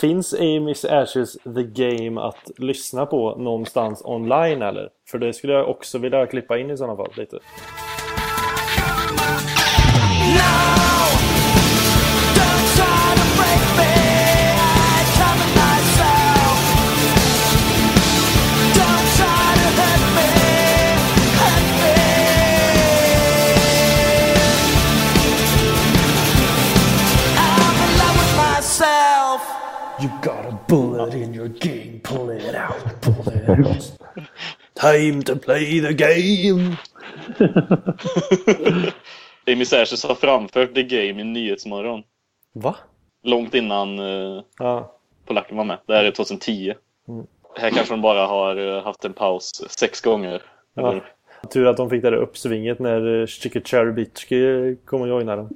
finns Amy's Ashes The Game att lyssna på någonstans online eller? För det skulle jag också vilja klippa in i sådana fall lite. Myself. You got a bullet in your game, pull it out, pull it (laughs) out. Time to play the game! Amy's Ashes har framfört The Game i Nyhetsmorgon. Va? Långt innan eh, Ja. polacken var med. Det här är 2010. Mm. Här kanske de bara har eh, haft en paus sex gånger. Ja. Eller- Tur att de fick det där uppsvinget när Chicky Cherubitsky kom och joinade dem.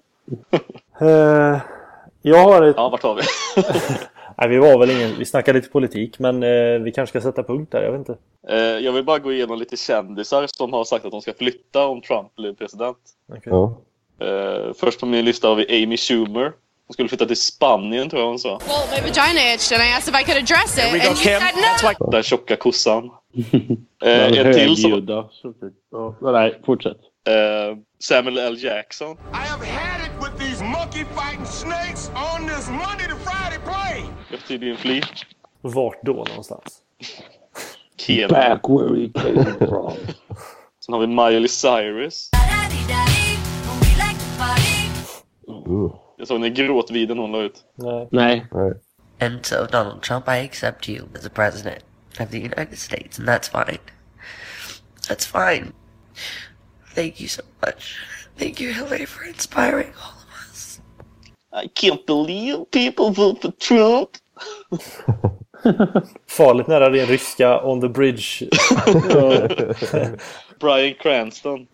(laughs) Eh, jag har ett... Ja, vart har vi? (laughs) Nej, vi var väl ingen... Vi snackade lite politik, men eh, vi kanske ska sätta punkt där. Jag vet inte. Eh, jag vill bara gå igenom lite kändisar som har sagt att de ska flytta om Trump blir president. Ja. Eh, först på min lista har vi Amy Schumer. Hon skulle flytta till Spanien tror jag hon sa. Well, my vagina itched and I asked if I could address it. And Kim. said no. Den tjocka kossan. (laughs) Eh, en till som... högljudda. Ja, nej, fortsätt. Eh, Samuel L. Jackson. with these monkey fighting snakes on this Monday to Friday plane. Jag har tydligen fly. Vart då någonstans? Back where he came from. (laughs) Sen har vi Miley Cyrus. Jag såg den gråtvideon hon la ut. Nej. Nej. And so, Donald Trump, I accept you as a president of the United States, and that's fine. That's fine. Thank you so much. Thank you, Hillary, for inspiring all of us. I can't believe people vote for Trump. (laughs) Farligt nära din ryska on the bridge. (laughs) Brian Cranston.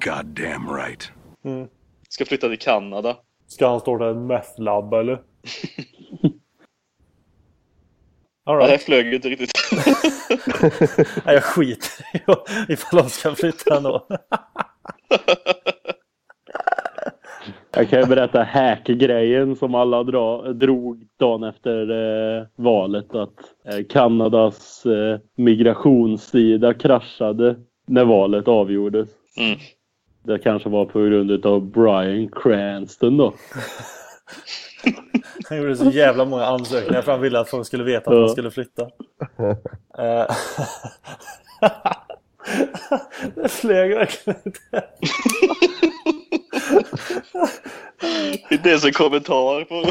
Goddamn right. Mm. Ska flytta till Kanada. Ska han starta en meth lab eller? (laughs) All Ja, det right. flög inte riktigt. (laughs) Nej, jag skiter i ifall de ska flytta ändå. Jag kan ju berätta hack-grejen som alla dra, drog dagen efter eh, valet. Att eh, Kanadas eh, migrationssida kraschade när valet avgjordes. Mm. Det kanske var på grund av Brian Cranston då. (laughs) Han gjorde så jävla många ansökningar för han ville att folk skulle veta att han skulle flytta. (laughs) Det flög verkligen inte. Det är så en kommentar på...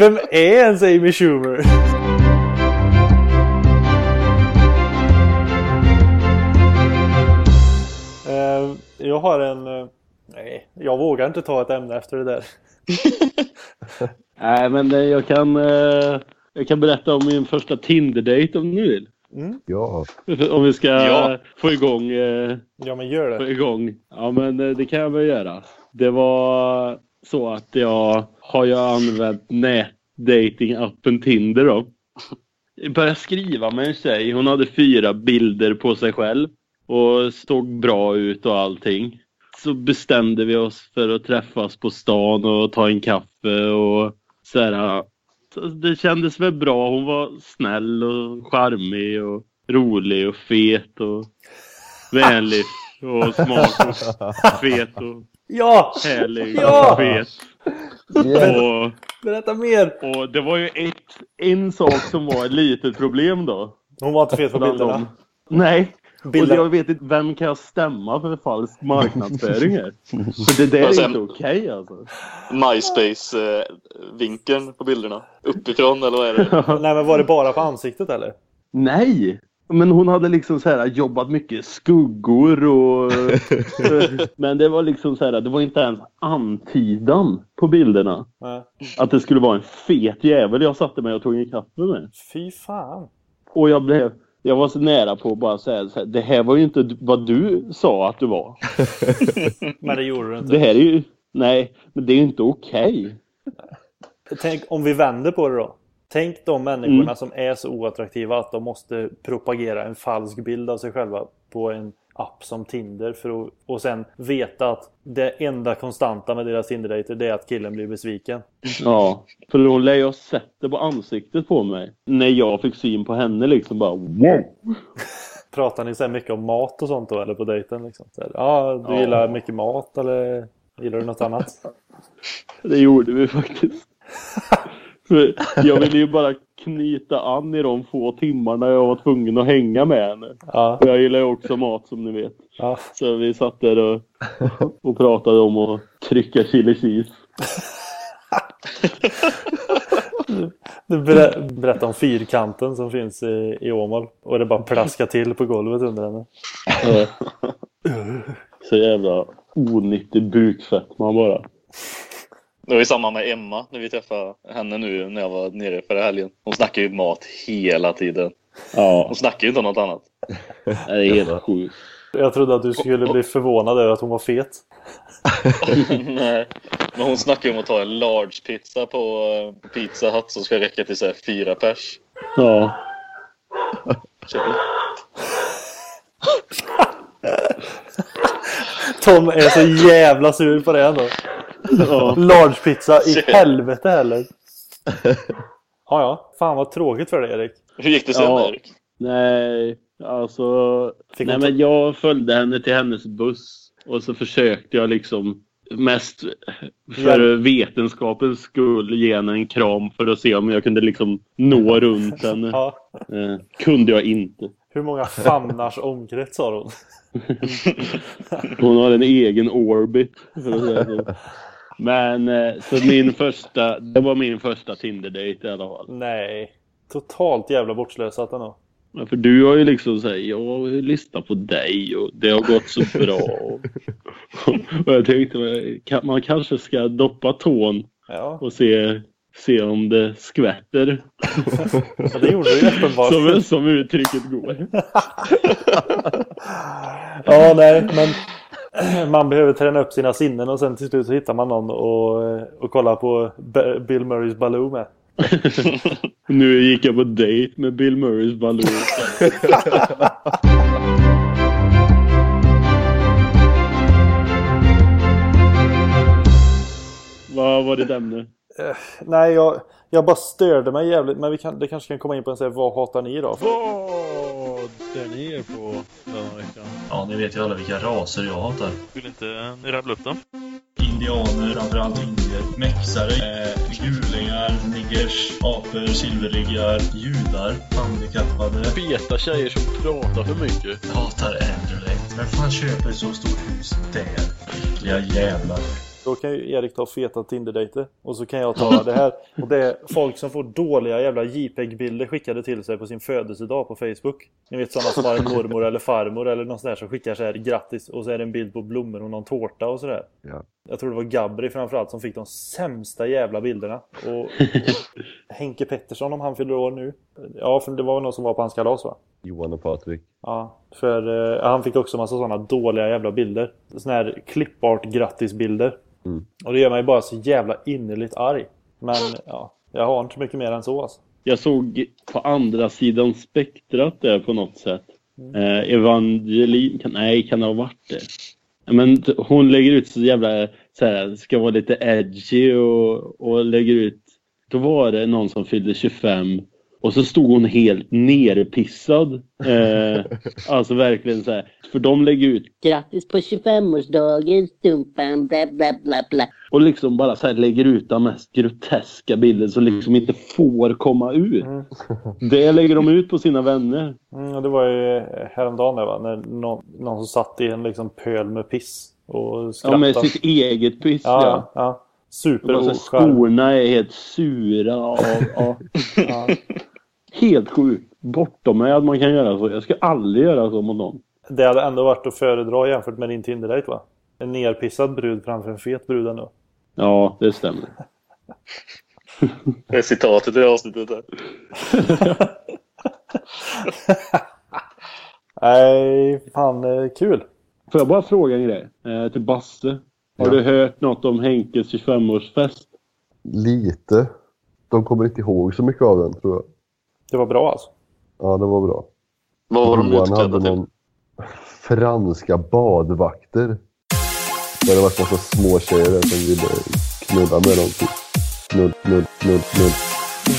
Vem är ens Amy Schumer? Eh, jag har en... eh, nej, jag vågar inte ta ett ämne efter det där. (laughs) Nej, men jag kan, eh, jag kan berätta om min första Tinder-date om ni vill. Ja. Om vi ska Ja. få igång eh, Ja, men gör få det. igång. Ja, men eh, det kan jag väl göra. Det var så att jag har ju använt nätdatingappen Tinder då. Jag började skriva med en tjej. Hon hade fyra bilder på sig själv och såg bra ut och allting. Så bestämde vi oss för att träffas på stan och ta en kaffe och så här. Det kändes väl bra. Hon var snäll och charmig och rolig och fet och vänlig och smart och fet och Ja! härlig Ja! och fet. Och, Berätta mer! och det var ju ett, en sak som var ett litet problem då. Hon var inte fet på Bland bilderna. dem. Nej. Bilder- Och jag vet inte, vem kan jag stämma för falsk marknadsföring här? För (laughs) det där är sen- inte okej alltså. MySpace-vinkeln på bilderna. Uppifrån eller vad är det? (laughs) Nej men var det bara på ansiktet eller? Nej! Men hon hade liksom så här jobbat mycket skuggor och... (laughs) Men det var liksom så här, det var inte ens antydan på bilderna. Nej. Att det skulle vara en fet jävel jag satte mig och tog en kaffe med. Fy fan. Och jag blev... Jag var så nära på att bara säga så här, det här var ju inte vad du sa att du var. (laughs) Men det gjorde du inte. Det här är ju... Nej, men det är ju inte okej. Tänk om vi vänder på det då. Tänk de människorna Mm. som är så oattraktiva att de måste propagera en falsk bild av sig själva på en app som Tinder för att, och sen veta att det enda konstanta med deras Tinder-dejter är att killen blir besviken. Ja, för hon lär ju ha sett det på ansiktet på mig. När jag fick syn på henne liksom bara wow. (laughs) Pratar ni så mycket om mat och sånt då eller på dejten? Liksom? Så här, ja, du Ja. gillar mycket mat eller gillar du något annat? (laughs) Det gjorde vi faktiskt. (laughs) Jag ville ju bara knyta an i de få timmarna jag var tvungen att hänga med henne. Ja. Och jag gillar ju också mat som ni vet. Ja. Så vi satt där och, och pratade om att trycka chili cheese. Du ber berättar om fyrkanten som finns i, i Åmål och det bara plaskar till på golvet under henne. Så jävla onyttig bukfetma bara. Det var ju samma med Emma när vi träffade henne nu när jag var nere förra helgen. Hon snackar ju mat hela tiden. Ja. Hon snackar ju inte om något annat. Det är helt sjukt. Jag trodde att du skulle bli förvånad över att hon var fet. (laughs) Nej. Men hon snackar ju om att ta en large pizza på eh, Pizza Hut som ska räcka till så här fyra pers. Ja. Tom är så jävla sur på det ändå. Ja. Large pizza i helvete heller. Ja, ja. Fan vad tråkigt för dig Erik. Hur gick det sen Ja. Erik? Nej, alltså... Fick nej men jag följde henne till hennes buss. Och så försökte jag liksom mest för Ja. vetenskapens skull ge henne en kram för att se om jag kunde liksom nå runt henne. Ja. Eh, kunde jag inte. Hur många famnars omkrets har hon? (laughs) Hon har en egen orbit. Men eh, så min första, det var min första Tinder-date i alla fall. Nej. Totalt jävla bortslösat ändå. Ja, för du har ju liksom sagt, jag lyssnat på dig och det har gått så bra. Och, (laughs) och jag tänkte, man kanske ska doppa tån Ja. och se, se om det skvätter. Ja, det gjorde du ju uppenbarligen. Som, som uttrycket går. (laughs) Ja, nej, men (clears throat) man behöver träna upp sina sinnen och sen till slut så hittar man någon och, och kolla på Bill Murrays Baloo med. (laughs) Nu gick jag på dejt med Bill Murrays Baloo. (laughs) Vad var ditt ämne? Eh, Nej, jag, jag bara störde mig jävligt. Men vi kan, det kanske kan komma in på en sån här, vad hatar ni då? Vad är ni er på denna veckan? Ja, ni vet ju alla vilka raser jag hatar. Vill inte ni rabbla upp dem? Indianer, framförallt indier. Mexare, eh, gulingar, niggers, apor, silverriggar, judar, handikappade. Feta tjejer som pratar för mycket. Jag hatar Andrelate. Vem fan köper ett så stort hus där? Äckliga jävlar. Då kan ju Erik ta feta Tinder-dejter. Och så kan jag ta det här. Och det är folk som får dåliga jävla JPEG-bilder skickade till sig på sin födelsedag på Facebook. Ni vet sådana som har en mormor eller farmor eller någon sån där som skickar så här grattis och så är det en bild på blommor och någon tårta och sådär. Ja. Jag tror det var Gabri framförallt som fick de sämsta jävla bilderna. Och (laughs) Henke Pettersson om han fyller år nu. Ja, för det var någon som var på hans kalas va? Johan och Patrik. Ja, för eh, han fick också massa sådana dåliga jävla bilder. Såna här clipart grattisbilder. Mm. Och det gör mig bara så jävla innerligt arg. Men ja, jag har inte så mycket mer än så alltså. Jag såg på andra sidan spektrat där på något sätt. Eh, Evangeline, kan, nej kan det ha varit det? Men hon lägger ut så jävla, så här, ska vara lite edgy och, och lägger ut. Då var det någon som fyllde 25 och så stod hon helt nerpissad. Eh, (laughs) alltså verkligen så här. För de lägger ut Grattis på 25-årsdagen Stumpan, bla bla bla bla. och liksom bara så här lägger ut de mest groteska bilder som liksom inte får komma ut. (laughs) Det lägger de ut på sina vänner. Mm, det var ju häromdagen där va? När någon, någon som satt i en liksom pöl med piss och Ja, med sitt eget piss. Ja, Ja. ja. Och Super skorna är helt sura. Av, ja. (laughs) Ja. Helt sjukt. Bortom mig att man kan göra så. Jag ska aldrig göra så mot någon. Det hade ändå varit att föredra jämfört med din Tinder-date va? En nerpissad brud framför en fet brud ändå. Ja, det stämmer. Det är citatet i avsnittet där. (laughs) Nej, fan eh, kul. Får jag bara fråga en grej eh, till Basse? Har Ja. du hört något om Henkes 25-årsfest? Lite. De kommer inte ihåg så mycket av den tror jag. Det var bra alltså. Ja, det var bra. Vad var de utklädda hade till? franska badvakter. Där det var massa små tjejer där som ville knulla med dem. Typ. Knull, knull, knull, knull.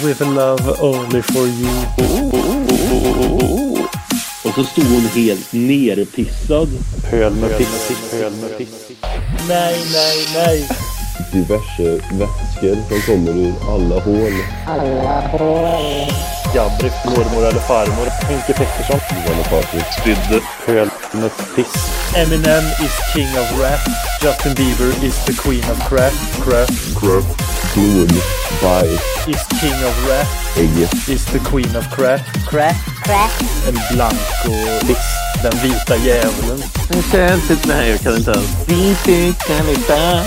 With love only for you. Och så stod hon helt nerpissad. Pöl med piss. Pöl med piss. Nej, nej, nej. Diverse vätskor som kommer ur alla hål. Gabriel, mormor eller farmor. Henke Pettersson. Johan och Patrik. Spydde. Pöl med piss. Eminem is king of rap. Justin Bieber is the queen of crap. Crap. Crap. Blod. Bajs. Is king of rap. Ägget. Is the queen of crap. Crap. Crap. En blanco piss. Den vita djävulen. Jag kan inte, nej jag kan inte ens. Inte kan inte.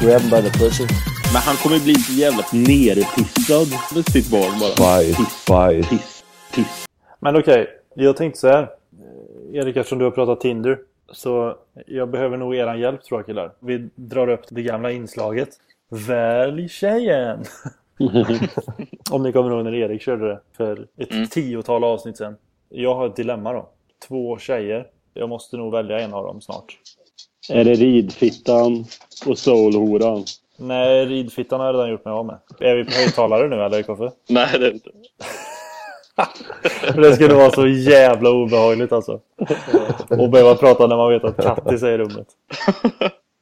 Grab by the pussy. Men han kommer bli så jävla nerpissad med sitt barn bara. Bajs. Bajs. Piss. Piss. Men okej, jag tänkte så här. Eh, Erik, eftersom du har pratat Tinder. Så jag behöver nog eran hjälp tror jag killar. Vi drar upp det gamla inslaget. Välj tjejen! (laughs) Om ni kommer ihåg när Erik körde det för ett tiotal avsnitt sedan. Jag har ett dilemma då. Två tjejer. Jag måste nog välja en av dem snart. Är det ridfittan och soulhoran? Nej, ridfittan har jag redan gjort mig av med. Är vi på högtalare nu eller Koffe? Nej, det är inte. Det skulle vara så jävla obehagligt alltså. Och behöva prata när man vet att Kattis är i rummet.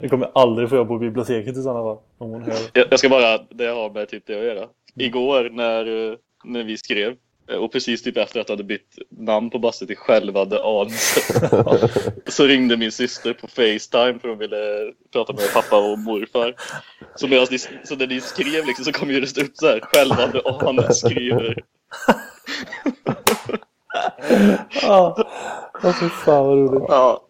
Det kommer jag aldrig få jobb på biblioteket i sådana fall. Om hon hör. Jag, jag ska bara, det har med typ det att göra. Igår när, när vi skrev eh, och precis typ efter att jag hade bytt namn på Basse till Självade Adelsson (laughs) så ringde min syster på Facetime för hon ville prata med pappa och morfar. Så, ni, så när ni skrev liksom så kom ju det upp så här Självade Adelsson skriver. Ja, oh, fy fan vad roligt. Ja.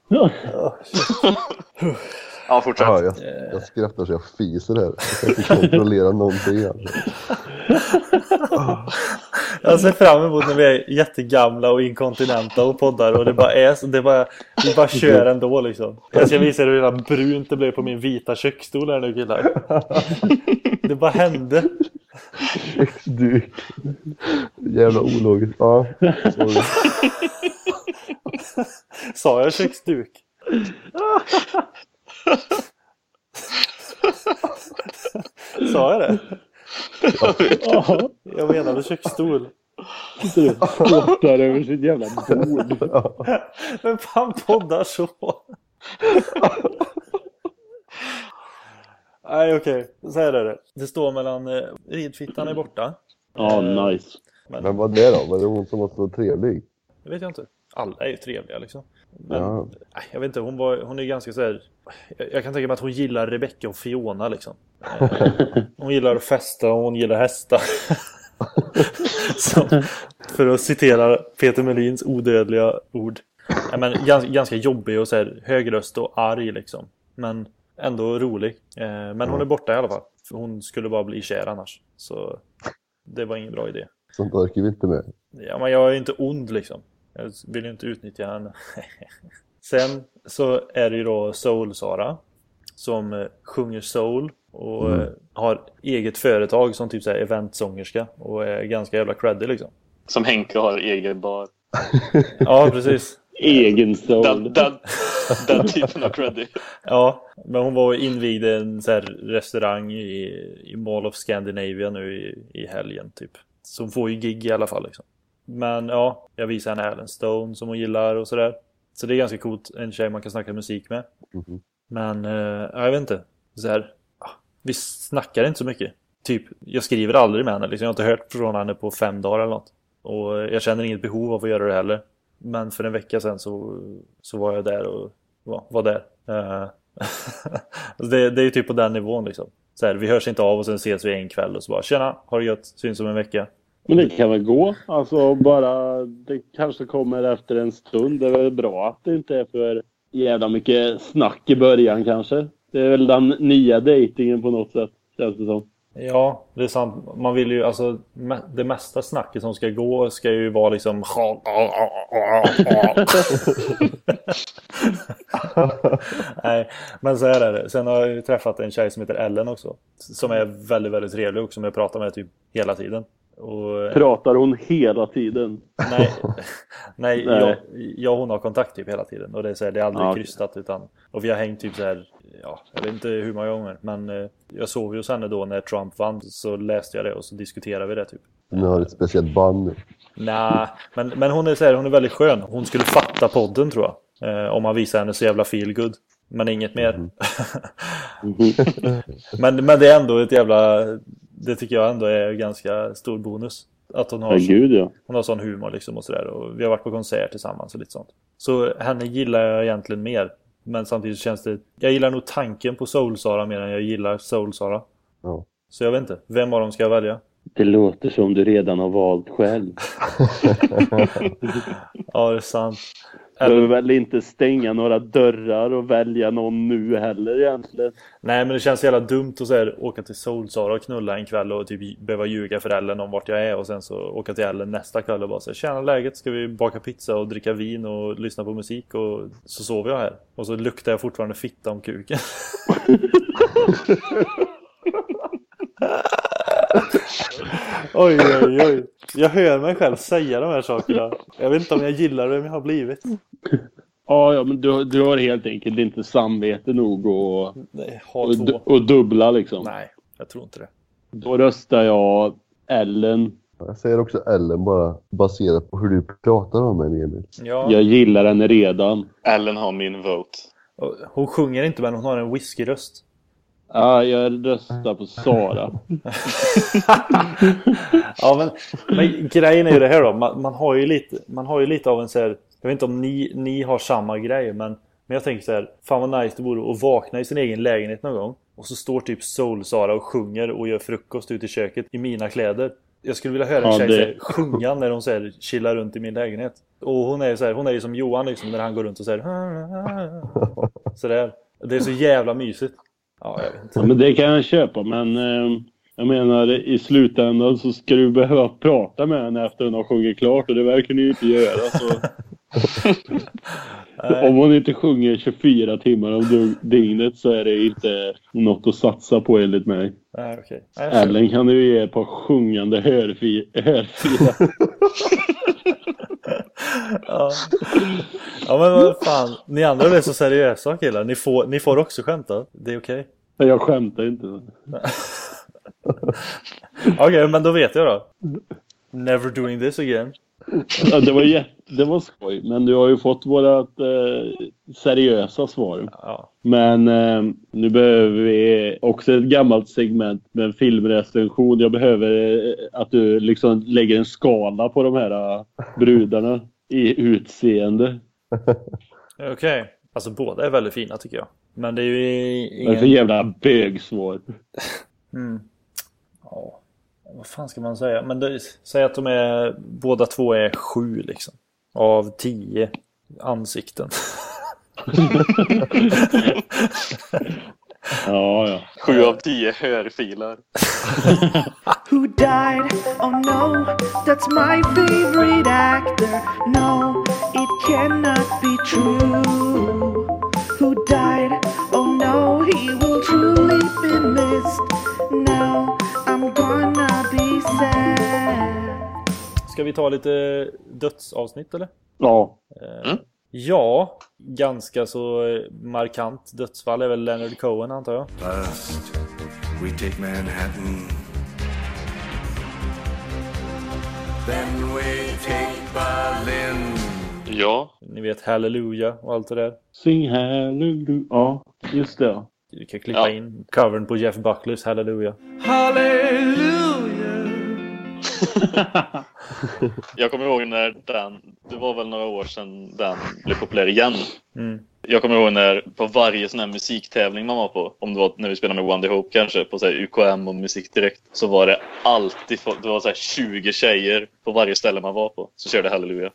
(laughs) Ja, fortsätt. Ja, jag, jag skrattar så jag fiser här. Jag kan inte kontrollera någonting. Alltså. (laughs) Jag ser fram emot när vi är jättegamla och inkontinenta och poddar och det bara är så, det bara, vi bara kör ändå liksom. Jag ska visa er hur jävla brunt det blev på min vita köksstol här nu killar. Det bara hände. Du. Jävla ologiskt. Ja, sorry. Sa jag köksduk? (laughs) Sa jag det? Ja. Jag menade köksstol. Sitter du spottar över sitt jävla bord. Vem fan poddar så? Nej okej, så här är det. Det står mellan eh, ridfittan är borta. Ja, Eh, nice. Men vad är det då? Var det hon som var så trevlig? det vet jag inte. Alla är ju trevliga liksom. Men, Ja. nej, jag vet inte, hon, var, hon är ganska så här. Jag, jag kan tänka mig att hon gillar Rebecca och Fiona liksom. (laughs) Hon gillar att festa och hon gillar hästar. (laughs) Som, för att citera Peter Melins odödliga ord. Ja, men, ganska, ganska jobbig och så här, hög röst och arg liksom. Men ändå rolig. Eh, men hon är borta i alla fall. För hon skulle bara bli kär annars. Så det var ingen bra idé. Sånt orkar vi inte med. Ja, men jag är inte ond liksom. Jag vill ju inte utnyttja henne. (laughs) Sen så är det ju då Soul-Sara. Som eh, sjunger soul. Och Mm. eh, har eget företag som typ så här eventsångerska. Och är ganska jävla creddig liksom. Som Henke har egen bar. (laughs) Ja, precis. Egen soul. Den, den, den typen av credit. (laughs) Ja, men hon var och invigde en så här restaurang i, i Mall of Scandinavia nu i, i helgen typ. Så hon får ju gig i alla fall liksom. Men ja, jag visar henne Alan Stone som hon gillar och sådär. Så det är ganska coolt, en tjej man kan snacka musik med. Mhm. Men eh, ja, jag vet inte. Så här, ah, vi snackar inte så mycket. Typ, jag skriver aldrig med henne. Liksom. Jag har inte hört från henne på fem dagar eller något. Och eh, jag känner inget behov av att göra det heller. Men för en vecka sedan så, så var jag där och var, var där. (laughs) Alltså det, det är ju typ på den nivån liksom. Så här, vi hörs inte av och sen ses vi en kväll och så bara tjena, har det gött, syns om en vecka. Men det kan väl gå. Alltså bara, det kanske kommer efter en stund. Det är väl bra att det inte är för jävla mycket snack i början kanske. Det är väl den nya dejtingen på något sätt, känns det som. Ja, det är sant. Man vill ju, alltså det mesta snacket som ska gå ska ju vara liksom (laughs) Nej, men så här är det. Sen har jag ju träffat en tjej som heter Ellen också. Som är väldigt, väldigt trevlig och som jag pratar med typ hela tiden. Och, Pratar hon hela tiden? nej, (laughs) nej, Nej. Jag, jag och hon har kontakt typ hela tiden. Och det är, så här, det är aldrig Ja, krystat utan... Och vi har hängt typ så här, ja, jag vet inte hur många gånger. Men eh, jag sov ju hos henne då när Trump vann. Så läste jag det och så diskuterade vi det typ. Ni har ett speciellt band nu. Nej, men, men hon är så här, hon är väldigt skön. Hon skulle fatta podden tror jag. Eh, om man visar henne så jävla feel good. Men inget mer. (laughs) men, men det är ändå ett jävla... Det tycker jag ändå är ganska stor bonus. Att hon har, Ja, gud, ja. hon har sån humor liksom och sådär. Och vi har varit på konsert tillsammans och lite sånt. Så henne gillar jag egentligen mer. Men samtidigt känns det... Jag gillar nog tanken på Soul-Sara mer än jag gillar Soul-Sara. Ja. Så jag vet inte. Vem av dem ska jag välja? Det låter som du redan har valt själv. (laughs) Ja, det är sant. Behöver väl inte stänga några dörrar och välja någon nu heller egentligen. Nej men det känns jävla dumt att så här, åka till Soulsara och knulla en kväll och typ behöva ljuga för Ellen om vart jag är och sen så åka till Ellen nästa kväll och bara säga Tjena läget, ska vi baka pizza och dricka vin och lyssna på musik och så sover jag här. Och så luktar jag fortfarande fitta om kuken. (laughs) (laughs) oj oj oj. Jag hör mig själv säga de här sakerna. Jag vet inte om jag gillar vem jag har blivit. Ja, ja men du, du har helt enkelt inte samvete nog och, Nej, ha och, och dubbla liksom. Nej, jag tror inte det. Då röstar jag Ellen. Jag säger också Ellen bara baserat på hur du pratar om henne Emil. Ja. Jag gillar henne redan. Ellen har min vote. Hon sjunger inte men hon har en whiskyröst. Ja, jag röstar på Sara. (laughs) Ja men, men grejen är ju det här då. Man, man, har ju lite, man har ju lite av en så här. Jag vet inte om ni, ni har samma grej men, men jag tänker så här. Fan vad nice det vore att vakna i sin egen lägenhet någon gång. Och så står typ Soul-Sara och sjunger och gör frukost ute i köket i mina kläder. Jag skulle vilja höra en Ja, tjej det- sjunga när hon här, chillar runt i min lägenhet. Och hon är, så här, hon är ju som Johan liksom när han går runt och säger så (laughs) där. Det är så jävla mysigt. Ja, jag vet inte. Ja, men det kan jag köpa, men eh, jag menar i slutändan så ska du behöva prata med henne efter hon har sjungit klart och det verkar ni ju inte göra. Så. (laughs) om hon inte sjunger 24 timmar om dygn- dygnet så är det inte något att satsa på enligt mig. Nej, ser. Ellen kan du ge ett par sjungande hörfi- hörfilar. (laughs) Ja. ja men vad fan, ni andra är så seriösa killar. Ni får, ni får också skämta. Det är okej. Jag skämtar inte. (laughs) Okej, men då vet jag då. Never doing this again. Ja, det, var jätte, det var skoj, men du har ju fått vårat eh, seriösa svar. Ja. Men eh, nu behöver vi också ett gammalt segment med en filmrecension. Jag behöver eh, att du liksom lägger en skala på de här eh, brudarna i utseende. (laughs) Okej. Alltså båda är väldigt fina tycker jag. Men det är ju är det för ingen... jävla bögsvar? (laughs) Mm. Ja. Vad fan ska man säga? Men det, säg att de är... Båda två är sju liksom. Av tio ansikten. (laughs) ja, ja. Sju av tio hörfilar. (laughs) Who died? Oh no, that's my favorite actor. No, it cannot be true. Who died? Oh no, he will truly be missed. Now I'm gonna be sad. Ska vi ta lite dödsavsnitt eller? Ja. Eh, Ja, ganska så markant dödsfall är väl Leonard Cohen antar jag. First, we take Manhattan. Then we take Berlin. Ja. Ni vet Hallelujah och allt det där. Sing hallelujah. Ja, just det. Du kan klippa in covern på Jeff Bucklers Hallelujah. (laughs) Jag kommer ihåg när den, det var väl några år sedan den blev populär igen. Mm. Jag kommer ihåg när på varje sån här musiktävling man var på, om det var när vi spelade med One Day Hope kanske, på så här UKM och Musik Direkt, så var det alltid, det var så här 20 tjejer på varje ställe man var på, så körde Halleluja.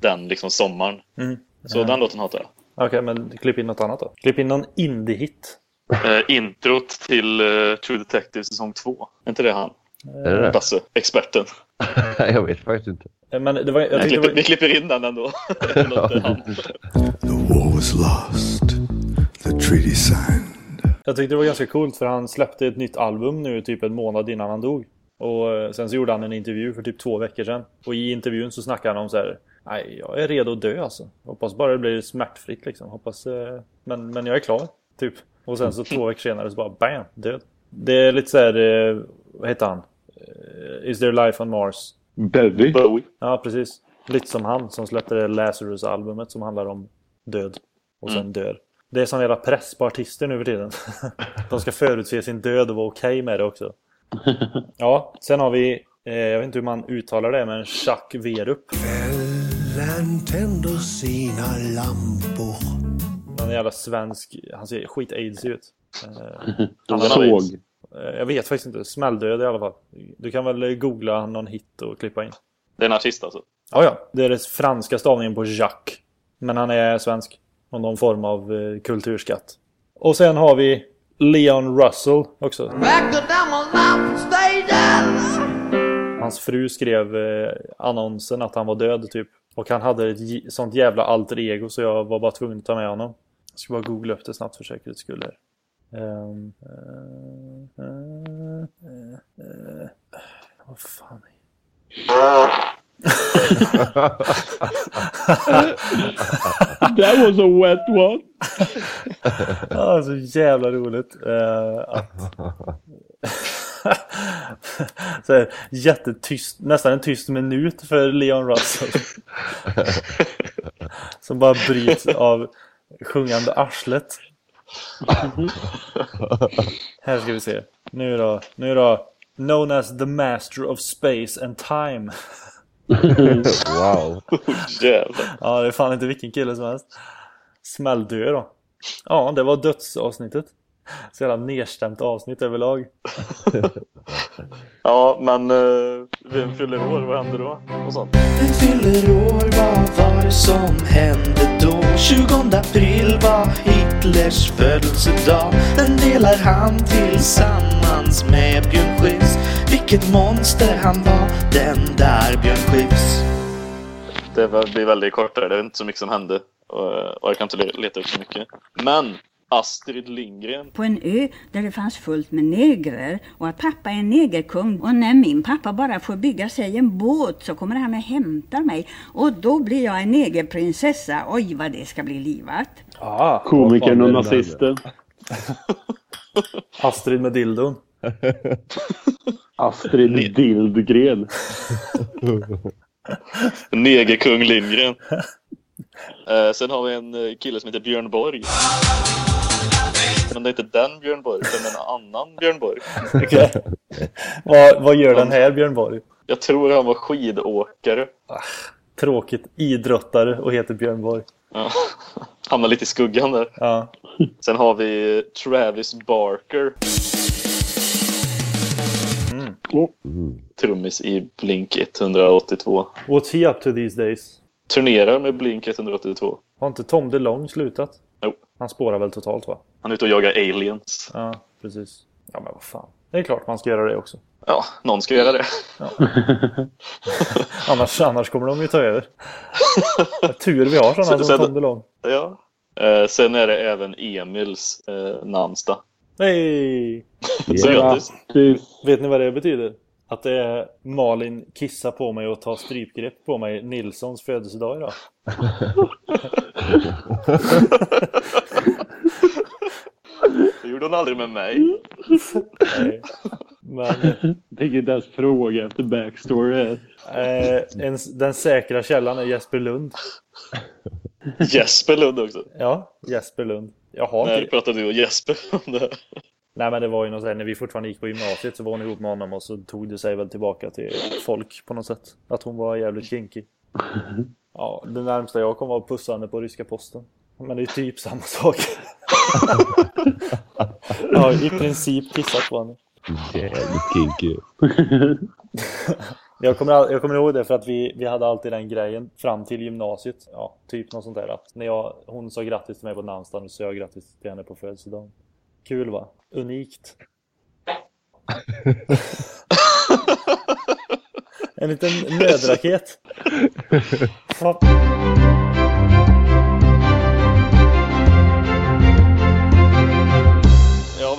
Den liksom sommaren. Mm. Så Ja. den låten hatar jag. Okej, men klipp in något annat då. Klipp in någon indie-hit. Eh, introt till eh, True Detective säsong 2. Är inte det han? Är det? Basse, experten. (laughs) jag vet faktiskt inte. Eh, Men det var, jag Jag klipper, var... Vi klipper in den ändå. (laughs) (laughs) Han. War was lost. The treaty signed. Jag tyckte det var ganska coolt för han släppte ett nytt album nu typ en månad innan han dog. Och eh, sen så gjorde han en intervju för typ två veckor sedan. Och i intervjun så snackade han om så här. Nej, jag är redo att dö alltså. Hoppas bara det blir smärtfritt liksom. Hoppas... Eh, men, men jag är klar. Typ. Och sen så två veckor senare så bara bam, död. Det är lite så här... Eh, vad heter han? Eh, Is there life on Mars? Bowie. Bowie. Ja, precis. Lite som han som släppte det Lazarus-albumet som handlar om död. Och sen Mm. dör. Det är sån jävla press på artister nu för tiden. (laughs) De ska förutse sin död och vara okej med det också. (laughs) Ja, sen har vi, eh, jag vet inte hur man uttalar det, men Jacques Werup. Han tänder sina lampor. Han är jävla svensk, han ser skit-aids ut. Eh, (laughs) De han såg. Eh, Jag vet faktiskt inte, smällöd i alla fall. Du kan väl googla någon hit och klippa in. Det är en artist alltså. Ja, ja. Det är den franska stavningen på Jacques. Men han är svensk. Och någon form av eh, kulturskatt. Och sen har vi Leon Russell också. Hans fru skrev eh, annonsen att han var död typ. Och han hade ett sånt jävla alter ego så jag var bara tvungen att ta med honom. Jag ska bara googla upp det snabbt för säkerhets skull. här. Ehm, uh, uh, uh, Vad fan. That was a wet one. Ja, så jävla roligt. eh, att... så här, jättetyst, nästan en tyst minut för Leon Russell. Som bara bryts av sjungande arslet. (laughs) Här ska vi se. Nu då, nu då. Known as the master of space and time. (laughs) wow. Jävlar. Ja, det är fan inte vilken kille som helst. Smällde då. Ja, det var dödsavsnittet. Så jävla nedstämt avsnitt överlag. (laughs) Ja, men uh, vem fyller år? Vad händer då? Och sånt. Vem fyller år? Vad var det som hände då? 20 april var Hitlers födelsedag. Den delar han tillsammans med Björn Skifs. Vilket monster han var, den där Björn Skifs. Det blir väldigt kort där. Det är inte så mycket som hände. Och, och jag kan inte le- leta upp så mycket. Men Astrid Lindgren. på en ö där det fanns fullt med negrer och att pappa är en negerkung och när min pappa bara får bygga sig en båt så kommer han och hämtar mig och då blir jag en negerprinsessa. Oj vad det ska bli livat. Ah, Komikern och nazisten. (laughs) Astrid med dildon. Astrid (laughs) Dildgren. Negerkung Lindgren. Eh, sen har vi en eh, kille som heter Björn Borg. Men det är inte den Björn Borg, utan en annan Björn Borg. (laughs) Okej. vad, vad gör den här Björn Borg? Jag tror han var skidåkare. Tråkigt. Idrottare och heter Björn Borg. Ja. Hamnar lite i skuggan där. Ja. Sen har vi Travis Barker. Trummis i Blink 182. What's he up to these days? Turnerar med Blink 182. Har inte Tom DeLonge slutat? Jo. Han spårar väl totalt va? Han är ute och jagar aliens. Ja, precis. Ja men vad fan. Det är klart man ska göra det också. Ja, någon ska göra det. (laughs) Annars, annars kommer de ju ta över. Tur vi har sådana Sen- som Tom DeLonge. Ja. Eh, sen är det även Emils eh, namnsdag. Hej! (laughs) Så grattis. Vet ni vad det betyder? Att det är Malin kissar på mig och tar strypgrepp på mig Nilssons födelsedag idag. (laughs) Det gjorde hon aldrig med mig. Nej. Men Tänker inte ens fråga efter backstory. eh, en, den säkra källan är Jesper Lund. Jesper Lund också. Ja, Jesper Lund. Jag har När inte... pratade du och Jesper om det här? Nej men det var ju något sånt, när vi fortfarande gick på gymnasiet så var hon ihop med honom och så tog det sig väl tillbaka till folk på något sätt. Att hon var jävligt kinkig. (laughs) Ja, det närmsta jag kom var pussande på ryska posten. Men det är typ samma sak. Ja, i princip kissat på henne. Jävligt kinky. (laughs) Jag kommer, jag kommer ihåg det för att vi, vi hade alltid den grejen fram till gymnasiet. Ja, typ något sånt där. Att när jag, hon sa grattis till mig på namnsdagen så sa jag grattis till henne på födelsedagen. Kul va? Unikt. (laughs) En liten nödraket. (laughs)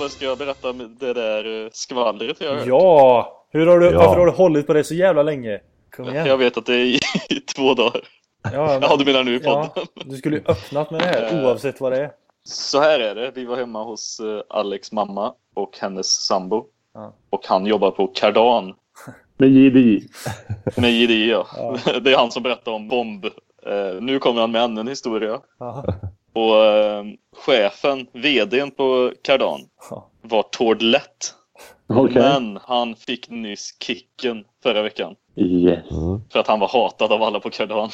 Men ska jag berätta om det där eh, skvallret jag hört? Ja! Hur har du, Ja. Varför har du hållit på det så jävla länge? Kom igen. Jag vet att det är i, (laughs) i två dagar. Ja, men- Ja, du menar nu i podden? Ja, du skulle ju öppnat med det här Eh. oavsett vad det är. Så här är det. Vi var hemma hos eh, Alex mamma och hennes sambo. Ja. Och han jobbar på Cardan. (laughs) Med JDI. Med JDI, ja. Ja. (laughs) Det är han som berättar om bomb. Nu kommer han med ännu en historia. Och eh, chefen, vdn på Cardan, Ja. var Tord Lätt. Okej. Men han fick nyss kicken förra veckan. Yes. För att han var hatad av alla på Cardan.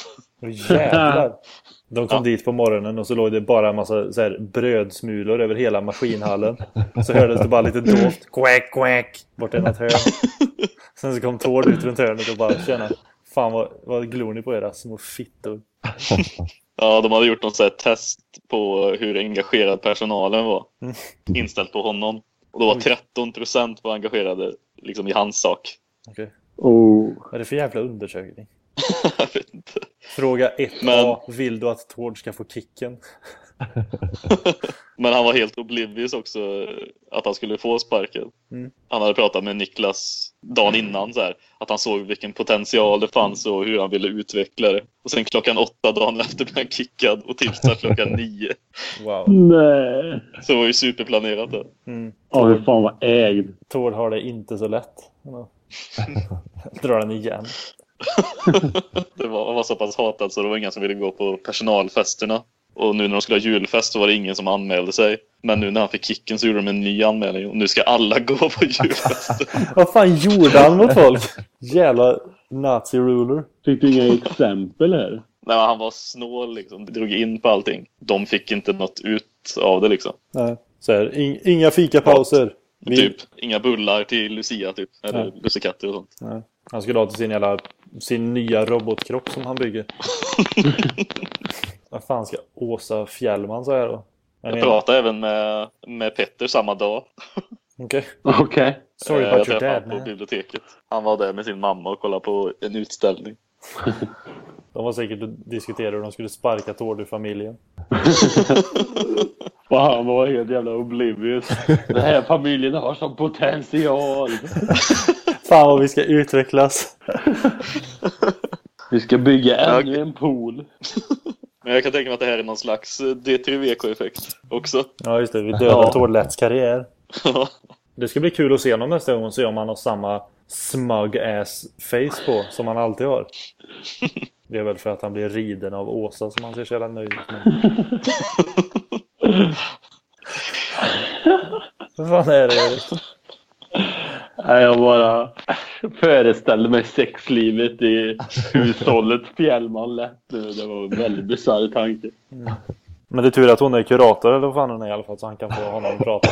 Jävlar! (laughs) De kom dit på morgonen och så låg det bara en massa så här, brödsmulor över hela maskinhallen. Så hördes det bara lite dovt. Quack, quack! Bort i något hörn. (laughs) Sen så kom Tord ut runt hörnet och bara tjena. Fan vad, vad glor ni på era små fittor? (laughs) Ja, de hade gjort något så här test på hur engagerad personalen var. Mm. Inställt på honom. Och då var 13 procent var engagerade liksom, i hans sak. Okej. Oh. Vad är det för jävla undersökning? (laughs) Jag vet inte. Fråga 1A. Men- Vill du att Tord ska få kicken? (laughs) Men han var helt oblivious också att han skulle få sparken. Mm. Han hade pratat med Niklas dagen innan så här, att han såg vilken potential det fanns och hur han ville utveckla det. Och sen klockan åtta dagen efter blev han kickad och tipsad klockan (laughs) nio. Wow. Nej. Så det var ju superplanerat det. Mm. Ja, hur fan var ägd. Tord har det inte så lätt. (laughs) Drar den igen. Det var, var så pass hatad så det var ingen som ville gå på personalfesterna. Och nu när de skulle ha julfest så var det ingen som anmälde sig. Men nu när han fick kicken så gjorde de en ny anmälan och nu ska alla (laughs) gå på julfest. (laughs) Vad fan gjorde han mot folk? Jävla nazi-ruler. Fick du inga exempel här? Nej, han var snål liksom, drog in på allting. De fick inte något ut av det liksom. Nej. Så här, ing- inga fikapauser. Vi- Typ inga bullar till Lucia typ. Eller Ja. lussekatter och sånt. Nej. Han skulle ha till sin jävla sin nya robotkropp som han bygger. (laughs) Vad fan ska Åsa Fjällman säga då? Jag pratade även med, med Petter samma dag. Okej. Okej. Sorry Eh, about jag your dad, på man. biblioteket. Han var där med sin mamma och kollade på en utställning. (laughs) De var säkert och diskuterade hur de skulle sparka Tord ur familjen. (laughs) Och han var helt jävla oblivious. Den här familjen har sån potential. (laughs) Fan vad vi ska utvecklas. Vi ska bygga ännu en pool. Men jag kan tänka mig att det här är någon slags eh, D3VK-effekt också. Ja just det, vi (laughs) dödar Ja. Tord Lätts karriär. Det ska bli kul att se honom nästa gång och se om han har samma smug ass face på som han alltid har. Det är väl för att han blir riden av Åsa som han ser så jävla nöjd med. (laughs) Vad fan är det jag bara föreställde mig sexlivet i hushållet Fjällman lätt nu. Det var en väldigt bisarr tanke. Men det är tur att hon är kurator eller vad fan hon är i alla fall så han kan få honom att prata.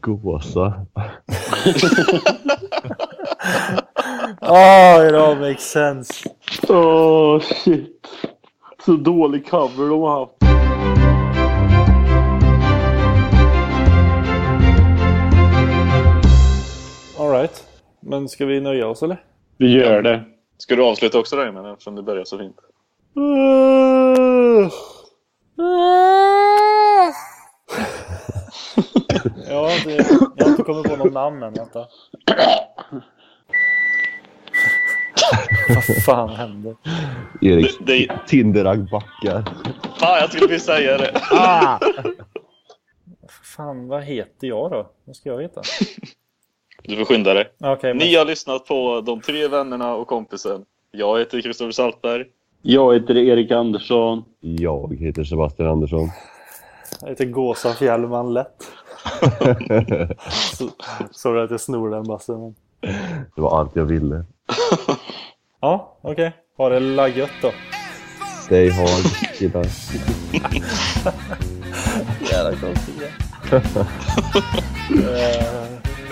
Gåsa. Oh, (laughs) it all makes sense. Åh, oh, shit. Så dålig cover de har haft. Alright. Men ska vi nöja oss eller? Vi gör det. Ska du avsluta också där men eftersom det börjar så fint? (laughs) Ja, det, jag har inte kommit på något namn än. Vänta. Vad fan händer? Eriks Det- Tinderagg backar. Fan, jag skulle precis säga det. Ah! Fan, vad heter jag då? Vad ska jag heta? Du får skynda dig. Okej, men- Ni har lyssnat på De tre vännerna och kompisen. Jag heter Kristoffer Saltberg. Jag heter Erik Andersson. Jag heter Sebastian Andersson. Jag heter Gåsa Fjällman lätt. Så- (laughs) Sorry att jag snor den bassen. Men... Det var allt jag ville. Ja, okej. Ha det lagget då. Stay hard, killar. (laughs) Jävla konstigt.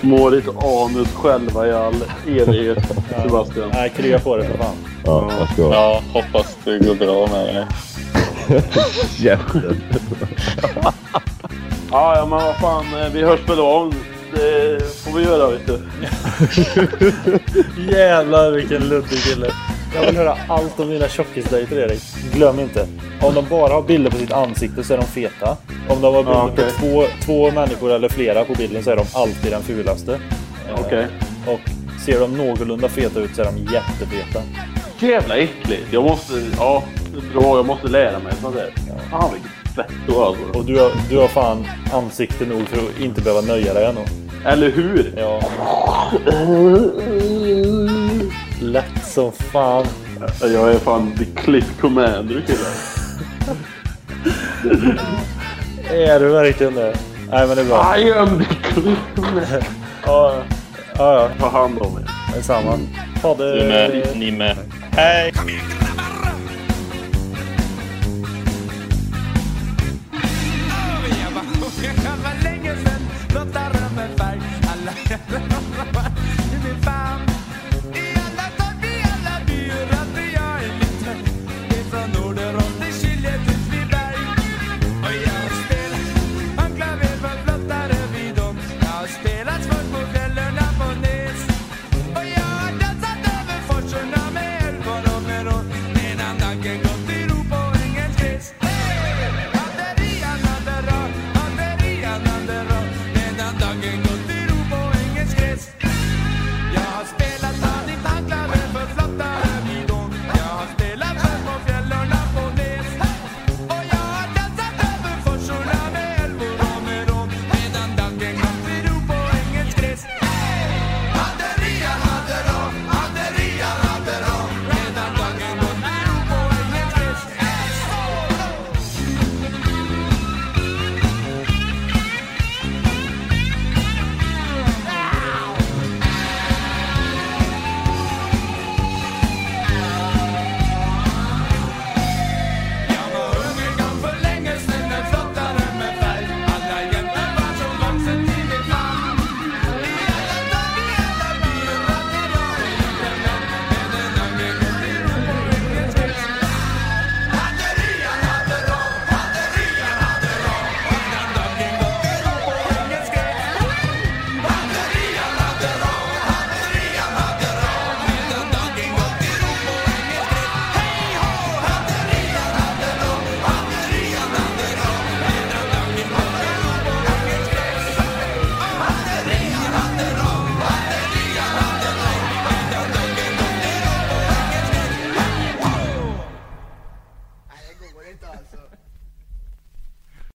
Må ditt anus själva i all evighet, (laughs) Sebastian. Nej, krya på det för fan. Ja, jag ska. Ja, hoppas det går bra med dig. (laughs) Käften. (laughs) Ja, ja, men vad fan. eh, Vi hörs väl av. Det får vi göra, vet du. Jävlar vilken luddig kille. Jag vill höra allt om dina tjockisdejter Erik. Glöm inte. Om de bara har bilder på sitt ansikte så är de feta. Om de har bilder Ja, okej. på två, två människor eller flera på bilden så är de alltid den fulaste. Eh, Okej. Och ser de någorlunda feta ut så är de jättefeta. Jävla äckligt. Jag måste... Ja, bra. Jag måste lära mig sånt där. Fan vilket fetto alltså. Och du har, du har fan ansikte nog för att inte behöva nöja dig ännu. Eller hur? Ja. (laughs) Lätt som fan. Jag är fan the cliff commander killar. Är du verkligen det? Nej men det är bra. I am the cliff commander. Ja, ja. Ta hand om er. Detsamma. Ha det... Du med. Ni med. Hej! römmen färg Alla